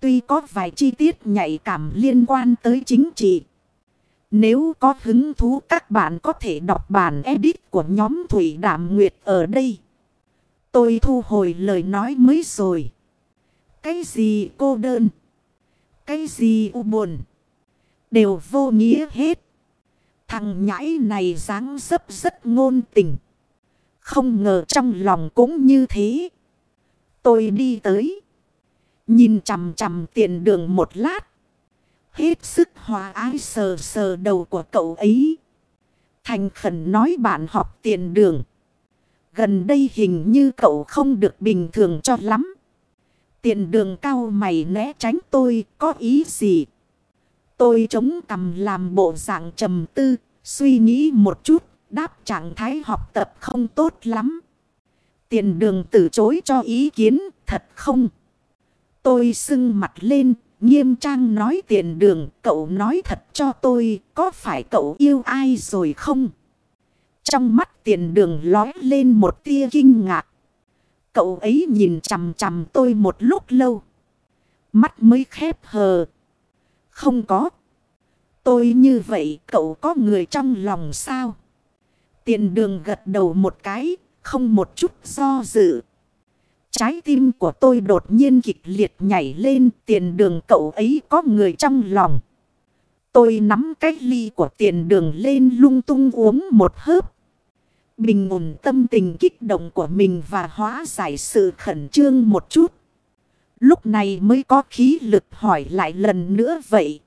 Tuy có vài chi tiết nhạy cảm liên quan tới chính trị. Nếu có hứng thú, các bạn có thể đọc bản edit của nhóm Thủy Đạm Nguyệt ở đây. Tôi thu hồi lời nói mới rồi. Cái gì cô đơn? Cái gì u buồn? Đều vô nghĩa hết. Thằng nhãi này dáng dấp rất ngôn tình. Không ngờ trong lòng cũng như thế. Tôi đi tới. Nhìn chằm chằm tiền đường một lát. Hết sức hòa ái sờ sờ đầu của cậu ấy. Thành khẩn nói bạn học tiền đường. Gần đây hình như cậu không được bình thường cho lắm. Tiền đường cao mày né tránh tôi có ý gì? Tôi chống cầm làm bộ dạng trầm tư, suy nghĩ một chút, đáp trạng thái học tập không tốt lắm. Tiền đường từ chối cho ý kiến, thật không? Tôi sưng mặt lên, nghiêm trang nói tiền đường, cậu nói thật cho tôi, có phải cậu yêu ai rồi không? Trong mắt tiền đường lói lên một tia kinh ngạc. Cậu ấy nhìn chằm chằm tôi một lúc lâu. Mắt mới khép hờ. Không có. Tôi như vậy cậu có người trong lòng sao? Tiền đường gật đầu một cái, không một chút do dự. Trái tim của tôi đột nhiên kịch liệt nhảy lên, tiền đường cậu ấy có người trong lòng. Tôi nắm cái ly của tiền đường lên lung tung uống một hớp. Bình ổn tâm tình kích động của mình và hóa giải sự khẩn trương một chút. Lúc này mới có khí lực hỏi lại lần nữa vậy.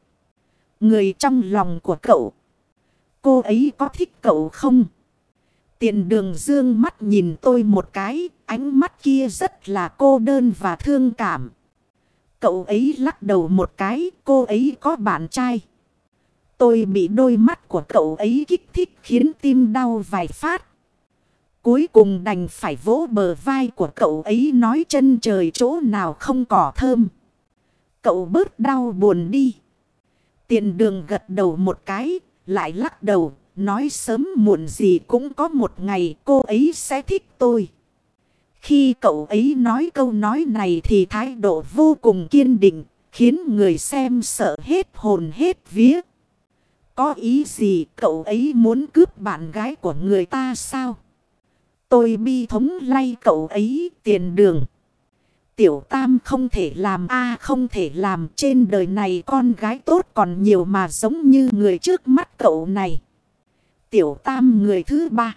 Người trong lòng của cậu. Cô ấy có thích cậu không? Tiền đường dương mắt nhìn tôi một cái. Ánh mắt kia rất là cô đơn và thương cảm. Cậu ấy lắc đầu một cái. Cô ấy có bạn trai. Tôi bị đôi mắt của cậu ấy kích thích khiến tim đau vài phát. Cuối cùng đành phải vỗ bờ vai của cậu ấy nói chân trời chỗ nào không cỏ thơm. Cậu bớt đau buồn đi. Tiền đường gật đầu một cái, lại lắc đầu, nói sớm muộn gì cũng có một ngày cô ấy sẽ thích tôi. Khi cậu ấy nói câu nói này thì thái độ vô cùng kiên định, khiến người xem sợ hết hồn hết vía. Có ý gì cậu ấy muốn cướp bạn gái của người ta sao? Tôi bi thống lay cậu ấy tiền đường. Tiểu tam không thể làm a không thể làm trên đời này con gái tốt còn nhiều mà giống như người trước mắt cậu này. Tiểu tam người thứ ba.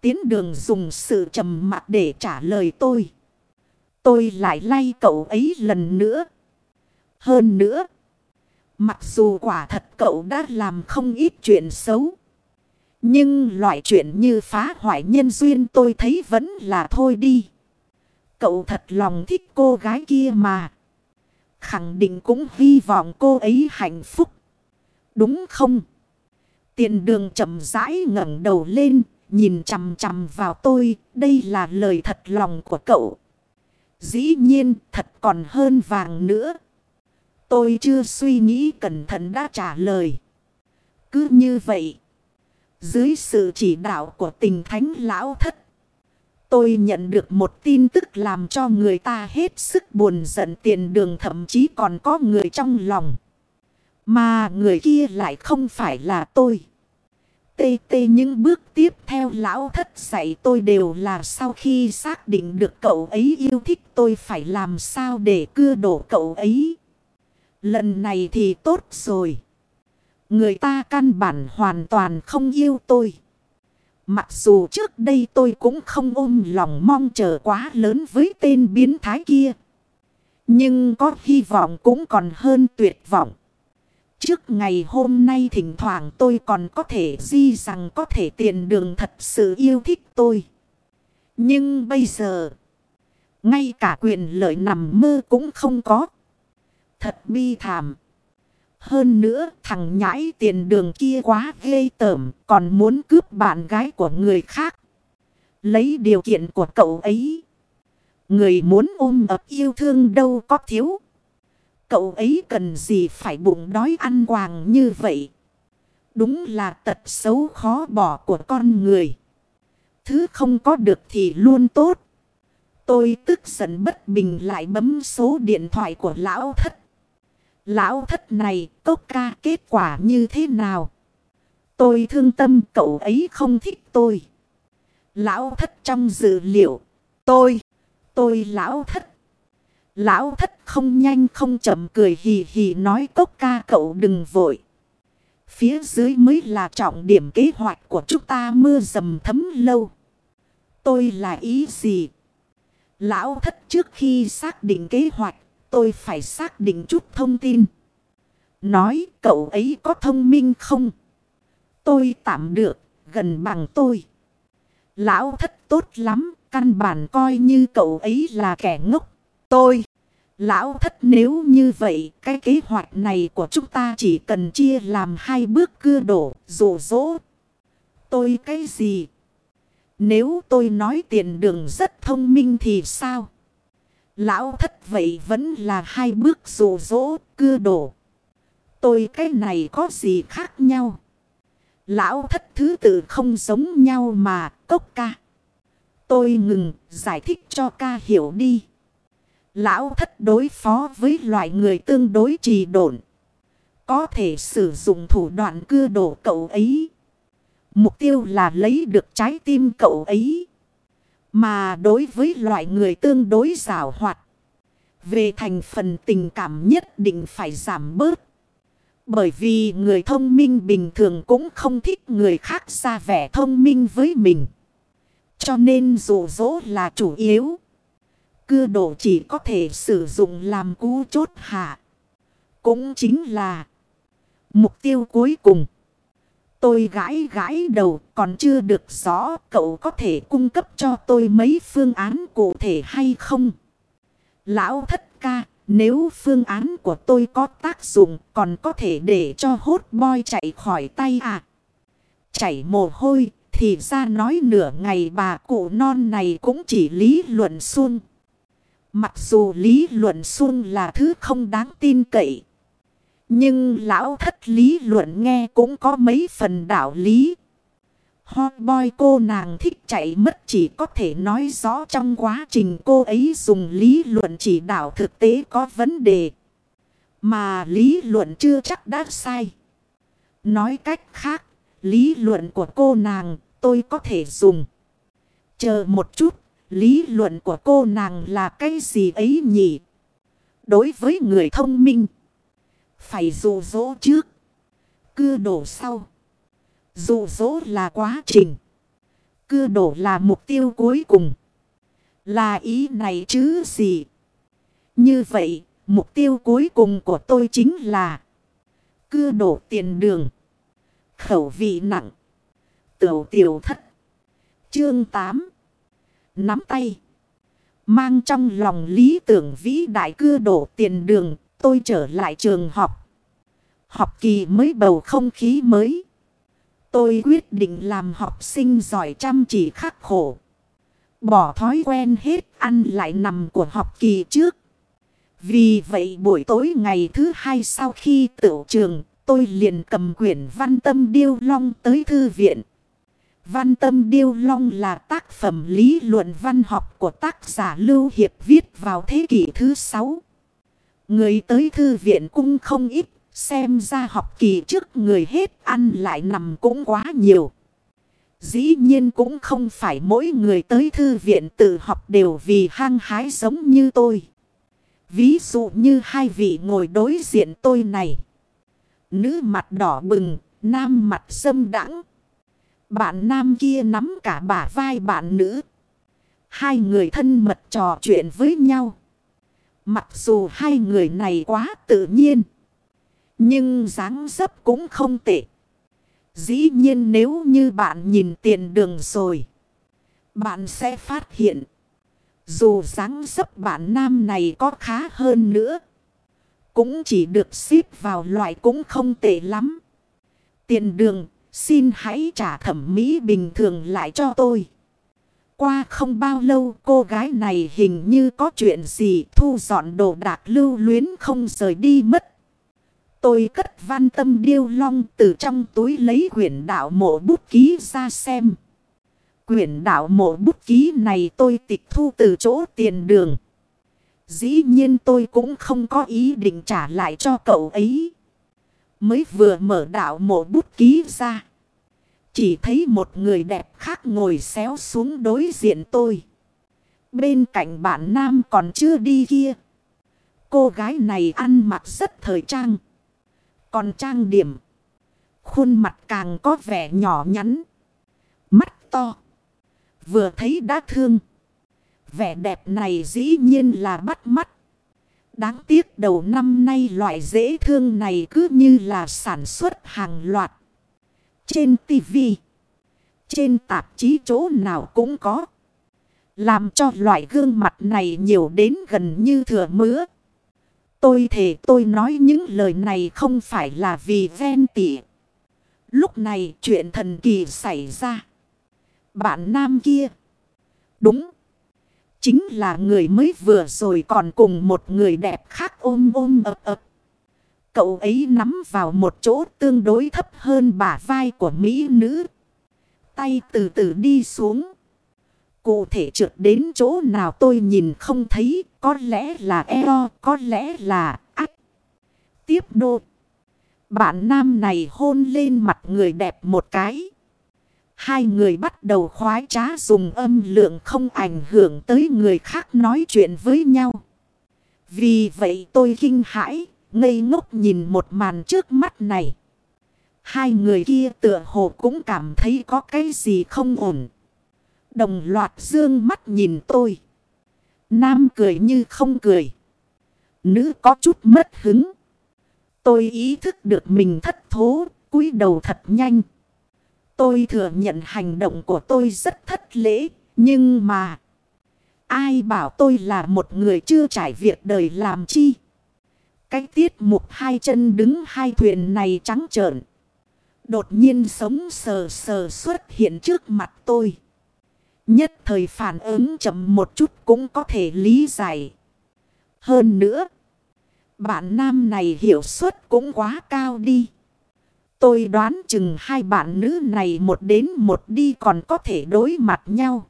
Tiến đường dùng sự trầm mặc để trả lời tôi. Tôi lại lay cậu ấy lần nữa. Hơn nữa. Mặc dù quả thật cậu đã làm không ít chuyện xấu. Nhưng loại chuyện như phá hoại nhân duyên tôi thấy vẫn là thôi đi. Cậu thật lòng thích cô gái kia mà. Khẳng định cũng hy vọng cô ấy hạnh phúc. Đúng không? Tiền đường chậm rãi ngẩng đầu lên, nhìn chằm chằm vào tôi. Đây là lời thật lòng của cậu. Dĩ nhiên, thật còn hơn vàng nữa. Tôi chưa suy nghĩ cẩn thận đã trả lời. Cứ như vậy. Dưới sự chỉ đạo của tình thánh lão thất. Tôi nhận được một tin tức làm cho người ta hết sức buồn giận tiền đường thậm chí còn có người trong lòng. Mà người kia lại không phải là tôi. Tê tê những bước tiếp theo lão thất dạy tôi đều là sau khi xác định được cậu ấy yêu thích tôi phải làm sao để cưa đổ cậu ấy. Lần này thì tốt rồi. Người ta căn bản hoàn toàn không yêu tôi. Mặc dù trước đây tôi cũng không ôm lòng mong chờ quá lớn với tên biến thái kia. Nhưng có hy vọng cũng còn hơn tuyệt vọng. Trước ngày hôm nay thỉnh thoảng tôi còn có thể di rằng có thể tiền đường thật sự yêu thích tôi. Nhưng bây giờ, ngay cả quyền lợi nằm mơ cũng không có. Thật bi thảm. Hơn nữa thằng nhãi tiền đường kia quá ghê tởm còn muốn cướp bạn gái của người khác. Lấy điều kiện của cậu ấy. Người muốn ôm ập yêu thương đâu có thiếu. Cậu ấy cần gì phải bụng đói ăn quàng như vậy. Đúng là tật xấu khó bỏ của con người. Thứ không có được thì luôn tốt. Tôi tức giận bất bình lại bấm số điện thoại của lão thất. Lão thất này cốc ca kết quả như thế nào? Tôi thương tâm cậu ấy không thích tôi. Lão thất trong dự liệu. Tôi. Tôi lão thất. Lão thất không nhanh không chậm cười hì hì nói cốc ca cậu đừng vội. Phía dưới mới là trọng điểm kế hoạch của chúng ta mưa dầm thấm lâu. Tôi là ý gì? Lão thất trước khi xác định kế hoạch tôi phải xác định chút thông tin. Nói cậu ấy có thông minh không? Tôi tạm được, gần bằng tôi. Lão thất tốt lắm, căn bản coi như cậu ấy là kẻ ngốc. Tôi, lão thất nếu như vậy, cái kế hoạch này của chúng ta chỉ cần chia làm hai bước cưa đổ, rủ rỗ. Tôi cái gì? Nếu tôi nói tiền đường rất thông minh thì sao? Lão thất vậy vẫn là hai bước rủ rỗ, cưa đổ. Tôi cái này có gì khác nhau? Lão thất thứ tự không giống nhau mà, cốc ca. Tôi ngừng, giải thích cho ca hiểu đi. Lão thất đối phó với loại người tương đối trì độn. Có thể sử dụng thủ đoạn cưa đổ cậu ấy. Mục tiêu là lấy được trái tim cậu ấy. Mà đối với loại người tương đối rào hoạt. Về thành phần tình cảm nhất định phải giảm bớt. Bởi vì người thông minh bình thường cũng không thích người khác ra vẻ thông minh với mình. Cho nên dù dỗ là chủ yếu. Cưa đổ chỉ có thể sử dụng làm cú chốt hạ. Cũng chính là mục tiêu cuối cùng. Tôi gãi gãi đầu còn chưa được rõ cậu có thể cung cấp cho tôi mấy phương án cụ thể hay không. Lão thất ca, nếu phương án của tôi có tác dụng còn có thể để cho hốt boy chạy khỏi tay à. Chảy mồ hôi thì ra nói nửa ngày bà cụ non này cũng chỉ lý luận xuông. Mặc dù lý luận xuân là thứ không đáng tin cậy. Nhưng lão thất lý luận nghe cũng có mấy phần đạo lý. Hot boy cô nàng thích chạy mất chỉ có thể nói rõ trong quá trình cô ấy dùng lý luận chỉ đạo thực tế có vấn đề. Mà lý luận chưa chắc đã sai. Nói cách khác, lý luận của cô nàng tôi có thể dùng. Chờ một chút, lý luận của cô nàng là cái gì ấy nhỉ? Đối với người thông minh, phải dụ dỗ trước, cưa đổ sau. Dụ dỗ là quá trình. Cưa đổ là mục tiêu cuối cùng. Là ý này chứ gì? Như vậy, mục tiêu cuối cùng của tôi chính là cưa đổ tiền đường. Khẩu vị nặng. Tiểu tiểu thất. Chương 8. Nắm tay. Mang trong lòng lý tưởng vĩ đại cưa đổ tiền đường. Tôi trở lại trường học. Học kỳ mới bầu không khí mới. Tôi quyết định làm học sinh giỏi chăm chỉ khắc khổ. Bỏ thói quen hết ăn lại nằm của học kỳ trước. Vì vậy buổi tối ngày thứ hai sau khi tựu trường, tôi liền cầm quyển văn tâm điêu long tới thư viện. Văn tâm điêu long là tác phẩm lý luận văn học của tác giả Lưu Hiệp viết vào thế kỷ thứ sáu. Người tới thư viện cũng không ít, xem ra học kỳ trước người hết ăn lại nằm cũng quá nhiều. Dĩ nhiên cũng không phải mỗi người tới thư viện tự học đều vì hăng hái giống như tôi. Ví dụ như hai vị ngồi đối diện tôi này. Nữ mặt đỏ bừng, nam mặt sâm đắng. Bạn nam kia nắm cả bả vai bạn nữ. Hai người thân mật trò chuyện với nhau. Mặc dù hai người này quá tự nhiên. Nhưng dáng dấp cũng không tệ. Dĩ nhiên nếu như bạn nhìn tiền đường rồi. Bạn sẽ phát hiện. Dù dáng dấp bạn nam này có khá hơn nữa. Cũng chỉ được xếp vào loại cũng không tệ lắm. Tiền đường, xin hãy trả thẩm mỹ bình thường lại cho tôi. Qua không bao lâu, cô gái này hình như có chuyện gì thu dọn đồ đạc lưu luyến không rời đi mất. Tôi cất văn tâm điêu long từ trong túi lấy quyển đạo mộ bút ký ra xem. Quyển đạo mộ bút ký này tôi tịch thu từ chỗ tiền đường. Dĩ nhiên tôi cũng không có ý định trả lại cho cậu ấy. Mới vừa mở đạo mộ bút ký ra. Chỉ thấy một người đẹp khác ngồi xéo xuống đối diện tôi. Bên cạnh bạn nam còn chưa đi kia. Cô gái này ăn mặc rất thời trang. Còn trang điểm. Khuôn mặt càng có vẻ nhỏ nhắn. Mắt to. Vừa thấy đã thương. Vẻ đẹp này dĩ nhiên là bắt mắt. Đáng tiếc đầu năm nay loại dễ thương này cứ như là sản xuất hàng loạt. Trên tivi Trên tạp chí chỗ nào cũng có. Làm cho loại gương mặt này nhiều đến gần như thừa mứa. Tôi thề tôi nói những lời này không phải là vì ven tỉ. Lúc này chuyện thần kỳ xảy ra. Bạn nam kia. Đúng. Chính là người mới vừa rồi còn cùng một người đẹp khác ôm ôm ập ập. Cậu ấy nắm vào một chỗ tương đối thấp hơn bả vai của Mỹ nữ. Tay từ từ đi xuống. Cụ thể trượt đến chỗ nào tôi nhìn không thấy. Có lẽ là eo, có lẽ là ách. Tiếp đô. Bạn nam này hôn lên mặt người đẹp một cái. Hai người bắt đầu khoái trá dùng âm lượng không ảnh hưởng tới người khác nói chuyện với nhau. Vì vậy tôi kinh hãi, ngây ngốc nhìn một màn trước mắt này. Hai người kia tựa hồ cũng cảm thấy có cái gì không ổn. Đồng loạt dương mắt nhìn tôi. Nam cười như không cười. Nữ có chút mất hứng. Tôi ý thức được mình thất thố, cúi đầu thật nhanh. Tôi thừa nhận hành động của tôi rất thất lễ, nhưng mà... Ai bảo tôi là một người chưa trải việc đời làm chi? Cái tiết mục hai chân đứng hai thuyền này trắng trợn. Đột nhiên sống sờ sờ xuất hiện trước mặt tôi. Nhất thời phản ứng chậm một chút cũng có thể lý giải. Hơn nữa, bạn nam này hiểu suất cũng quá cao đi. Tôi đoán chừng hai bạn nữ này một đến một đi còn có thể đối mặt nhau.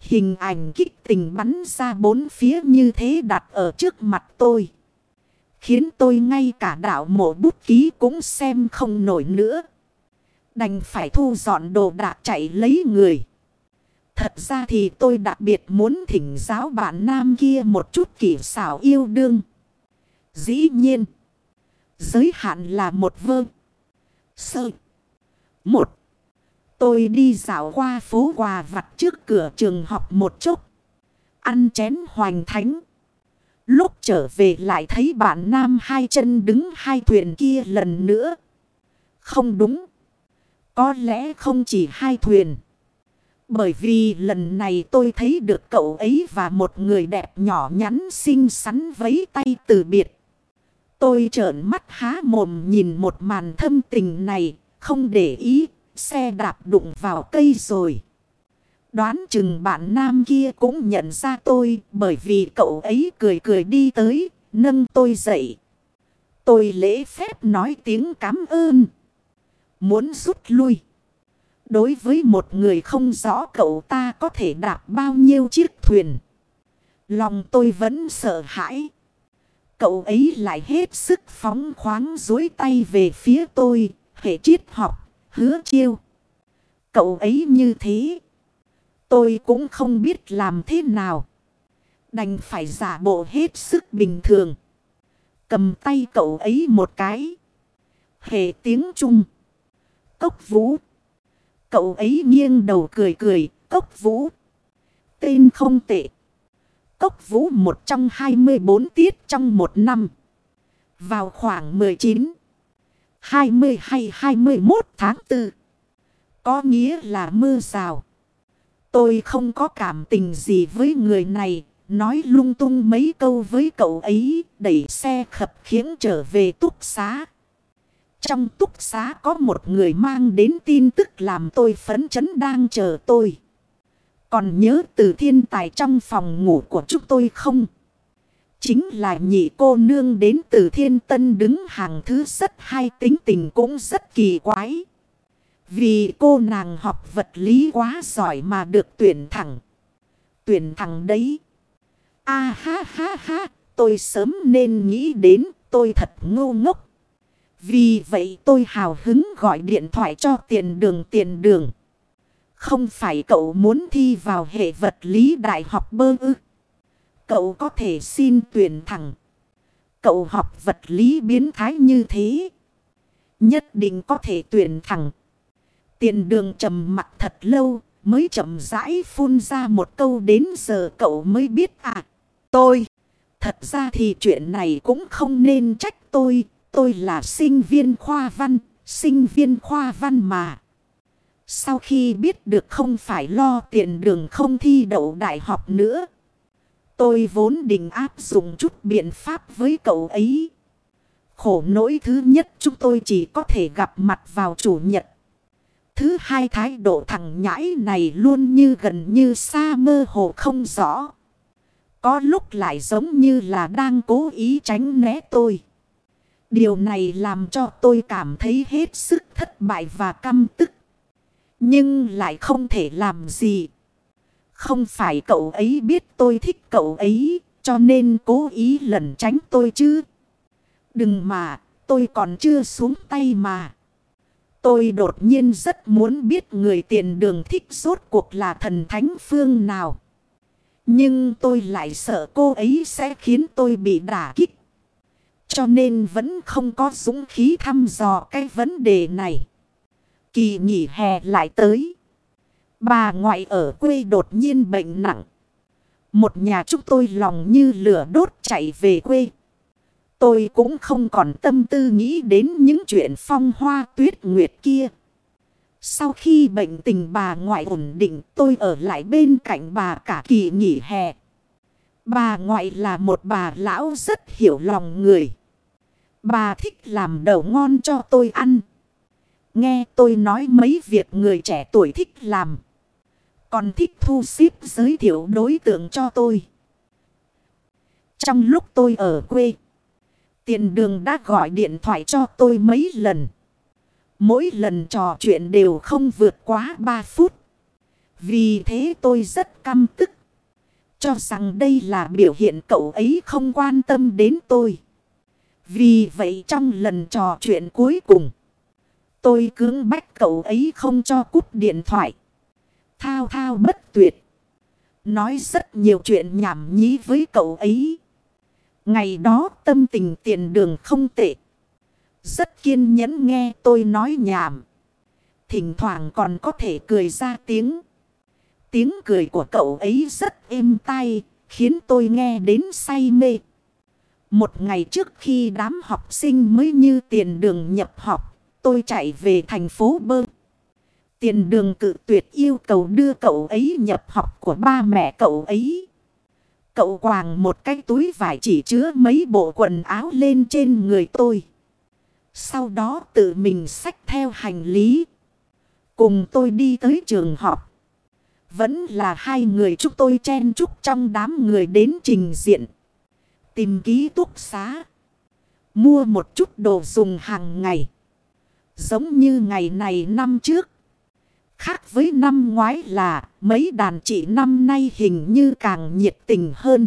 Hình ảnh kích tình bắn ra bốn phía như thế đặt ở trước mặt tôi. Khiến tôi ngay cả đạo mộ bút ký cũng xem không nổi nữa. Đành phải thu dọn đồ đạc chạy lấy người. Thật ra thì tôi đặc biệt muốn thỉnh giáo bạn nam kia một chút kỹ xảo yêu đương. Dĩ nhiên. Giới hạn là một vơ. Sơ. Một. Tôi đi dạo qua phố quà vặt trước cửa trường học một chút. Ăn chén hoành thánh. Lúc trở về lại thấy bạn nam hai chân đứng hai thuyền kia lần nữa. Không đúng. Có lẽ không chỉ hai thuyền. Bởi vì lần này tôi thấy được cậu ấy và một người đẹp nhỏ nhắn xinh xắn vấy tay từ biệt. Tôi trợn mắt há mồm nhìn một màn thâm tình này, không để ý, xe đạp đụng vào cây rồi. Đoán chừng bạn nam kia cũng nhận ra tôi bởi vì cậu ấy cười cười đi tới, nâng tôi dậy. Tôi lễ phép nói tiếng cảm ơn. Muốn rút lui. Đối với một người không rõ cậu ta có thể đạp bao nhiêu chiếc thuyền. Lòng tôi vẫn sợ hãi. Cậu ấy lại hết sức phóng khoáng dối tay về phía tôi. Hệ triết học, hứa chiêu. Cậu ấy như thế. Tôi cũng không biết làm thế nào. Đành phải giả bộ hết sức bình thường. Cầm tay cậu ấy một cái. Hệ tiếng Trung. Cốc vũ. Cậu ấy nghiêng đầu cười cười. Cốc vũ. Tên không tệ. Cốc vũ một trong 24 tiết trong một năm. Vào khoảng 19, 20 hay 21 tháng 4. Có nghĩa là mưa rào. Tôi không có cảm tình gì với người này. Nói lung tung mấy câu với cậu ấy. Đẩy xe khập khiễng trở về túc xá. Trong túc xá có một người mang đến tin tức làm tôi phấn chấn đang chờ tôi. Còn nhớ từ thiên tài trong phòng ngủ của chúng tôi không? Chính là nhị cô nương đến từ thiên tân đứng hàng thứ rất hay tính tình cũng rất kỳ quái. Vì cô nàng học vật lý quá giỏi mà được tuyển thẳng. Tuyển thẳng đấy. A ha ha ha, tôi sớm nên nghĩ đến, tôi thật ngu ngốc. Vì vậy tôi hào hứng gọi điện thoại cho tiền đường tiền đường. Không phải cậu muốn thi vào hệ vật lý đại học bơ ư. Cậu có thể xin tuyển thẳng. Cậu học vật lý biến thái như thế. Nhất định có thể tuyển thẳng. Tiền đường trầm mặt thật lâu. Mới chậm rãi phun ra một câu đến giờ cậu mới biết à. Tôi. Thật ra thì chuyện này cũng không nên trách tôi. Tôi là sinh viên khoa văn. Sinh viên khoa văn mà. Sau khi biết được không phải lo tiền đường không thi đậu đại học nữa. Tôi vốn định áp dụng chút biện pháp với cậu ấy. Khổ nỗi thứ nhất, chúng tôi chỉ có thể gặp mặt vào chủ nhật. Thứ hai, thái độ thằng nhãi này luôn như gần như xa mơ hồ không rõ. Có lúc lại giống như là đang cố ý tránh né tôi. Điều này làm cho tôi cảm thấy hết sức thất bại và căm tức. Nhưng lại không thể làm gì. Không phải cậu ấy biết tôi thích cậu ấy. Cho nên cố ý lẩn tránh tôi chứ. Đừng mà. Tôi còn chưa xuống tay mà. Tôi đột nhiên rất muốn biết người tiền đường thích rốt cuộc là thần thánh phương nào. Nhưng tôi lại sợ cô ấy sẽ khiến tôi bị đả kích. Cho nên vẫn không có dũng khí thăm dò cái vấn đề này. Kỳ nghỉ hè lại tới. Bà ngoại ở quê đột nhiên bệnh nặng. Một nhà chúng tôi lòng như lửa đốt chạy về quê. Tôi cũng không còn tâm tư nghĩ đến những chuyện phong hoa tuyết nguyệt kia. Sau khi bệnh tình bà ngoại ổn định, tôi ở lại bên cạnh bà cả kỳ nghỉ hè. Bà ngoại là một bà lão rất hiểu lòng người. Bà thích làm đầu ngon cho tôi ăn. Nghe tôi nói mấy việc người trẻ tuổi thích làm. Còn thích thu xếp giới thiệu đối tượng cho tôi. Trong lúc tôi ở quê. Tiền đường đã gọi điện thoại cho tôi mấy lần. Mỗi lần trò chuyện đều không vượt quá 3 phút. Vì thế tôi rất căm tức. Cho rằng đây là biểu hiện cậu ấy không quan tâm đến tôi. Vì vậy trong lần trò chuyện cuối cùng. Tôi cưỡng bách cậu ấy không cho cúp điện thoại. Thao thao bất tuyệt. Nói rất nhiều chuyện nhảm nhí với cậu ấy. Ngày đó tâm tình tiền đường không tệ. Rất kiên nhẫn nghe tôi nói nhảm. Thỉnh thoảng còn có thể cười ra tiếng. Tiếng cười của cậu ấy rất êm tai, khiến tôi nghe đến say mê. Một ngày trước khi đám học sinh mới như tiền đường nhập học, tôi chạy về thành phố Bơ. Tiền đường cự tuyệt yêu cầu đưa cậu ấy nhập học của ba mẹ cậu ấy. Cậu quàng một cái túi vải chỉ chứa mấy bộ quần áo lên trên người tôi. Sau đó tự mình xách theo hành lý. Cùng tôi đi tới trường học. Vẫn là hai người chúng tôi chen chúc trong đám người đến trình diện. Tìm ký túc xá. Mua một chút đồ dùng hàng ngày. Giống như ngày này năm trước. Khác với năm ngoái là mấy đàn chị năm nay hình như càng nhiệt tình hơn.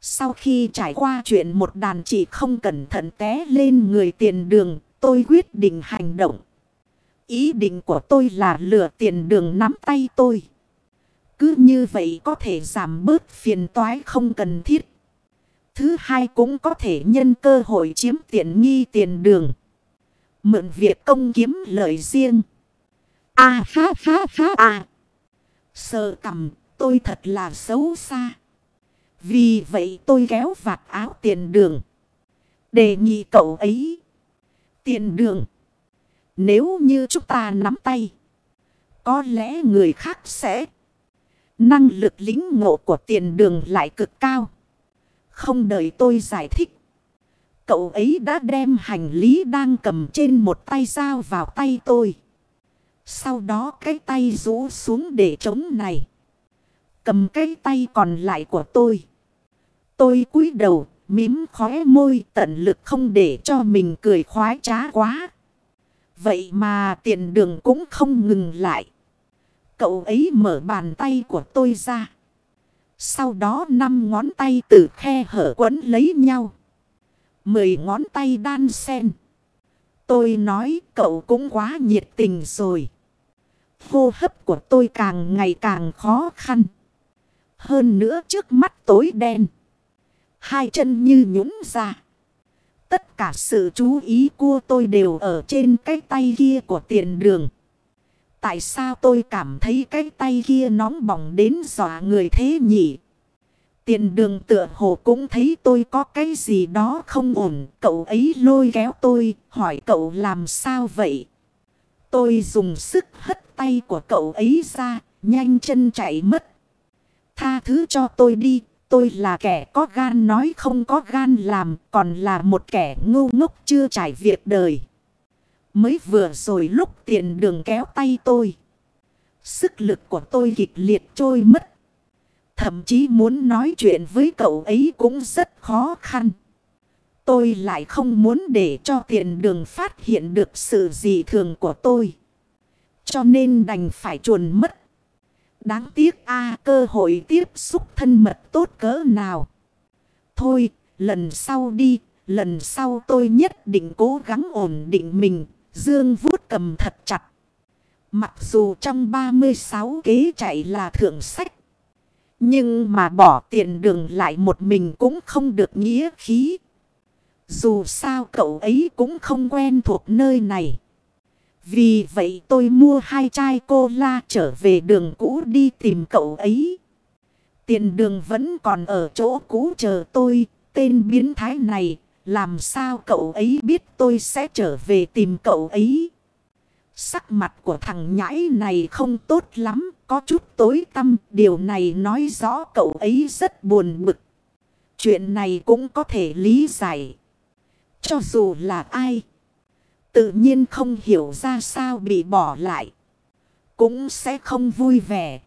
Sau khi trải qua chuyện một đàn chị không cẩn thận té lên người tiền đường, tôi quyết định hành động. Ý định của tôi là lừa tiền đường nắm tay tôi. Cứ như vậy có thể giảm bớt phiền toái không cần thiết. Thứ hai cũng có thể nhân cơ hội chiếm tiện nghi tiền đường. Mượn việc công kiếm lợi riêng. À ha ha ha à. Sợ cầm, tôi thật là xấu xa. Vì vậy tôi kéo vạt áo tiền đường. Đề nghị cậu ấy. Tiền đường. Nếu như chúng ta nắm tay. Có lẽ người khác sẽ. Năng lực lính ngộ của tiền đường lại cực cao. Không đợi tôi giải thích. Cậu ấy đã đem hành lý đang cầm trên một tay dao vào tay tôi. Sau đó cái tay rũ xuống để chống này. Cầm cái tay còn lại của tôi. Tôi cúi đầu, mím khóe môi tận lực không để cho mình cười khoái trá quá. Vậy mà tiền đường cũng không ngừng lại. Cậu ấy mở bàn tay của tôi ra. Sau đó năm ngón tay từ khe hở quấn lấy nhau. Mười ngón tay đan sen. Tôi nói, cậu cũng quá nhiệt tình rồi. Hô hấp của tôi càng ngày càng khó khăn. Hơn nữa trước mắt tối đen. Hai chân như nhũng ra. Tất cả sự chú ý của tôi đều ở trên cái tay kia của tiền đường. Tại sao tôi cảm thấy cái tay kia nóng bỏng đến dọa người thế nhỉ? Tiền đường tựa hồ cũng thấy tôi có cái gì đó không ổn. Cậu ấy lôi kéo tôi, hỏi cậu làm sao vậy? Tôi dùng sức hất tay của cậu ấy ra, nhanh chân chạy mất. Tha thứ cho tôi đi, tôi là kẻ có gan nói không có gan làm, còn là một kẻ ngu ngốc chưa trải việc đời. Mới vừa rồi lúc tiền đường kéo tay tôi. Sức lực của tôi kịch liệt trôi mất. Thậm chí muốn nói chuyện với cậu ấy cũng rất khó khăn. Tôi lại không muốn để cho tiện đường phát hiện được sự dị thường của tôi. Cho nên đành phải chuồn mất. Đáng tiếc a cơ hội tiếp xúc thân mật tốt cỡ nào. Thôi, lần sau đi, lần sau tôi nhất định cố gắng ổn định mình, dương vuốt cầm thật chặt. Mặc dù trong 36 kế chạy là thượng sách. Nhưng mà bỏ tiền đường lại một mình cũng không được nghĩa khí. Dù sao cậu ấy cũng không quen thuộc nơi này. Vì vậy tôi mua hai chai cola trở về đường cũ đi tìm cậu ấy. Tiền đường vẫn còn ở chỗ cũ chờ tôi. Tên biến thái này, làm sao cậu ấy biết tôi sẽ trở về tìm cậu ấy. Sắc mặt của thằng nhãi này không tốt lắm, có chút tối tâm. Điều này nói rõ cậu ấy rất buồn bực. Chuyện này cũng có thể lý giải. Cho dù là ai. Tự nhiên không hiểu ra sao bị bỏ lại. Cũng sẽ không vui vẻ.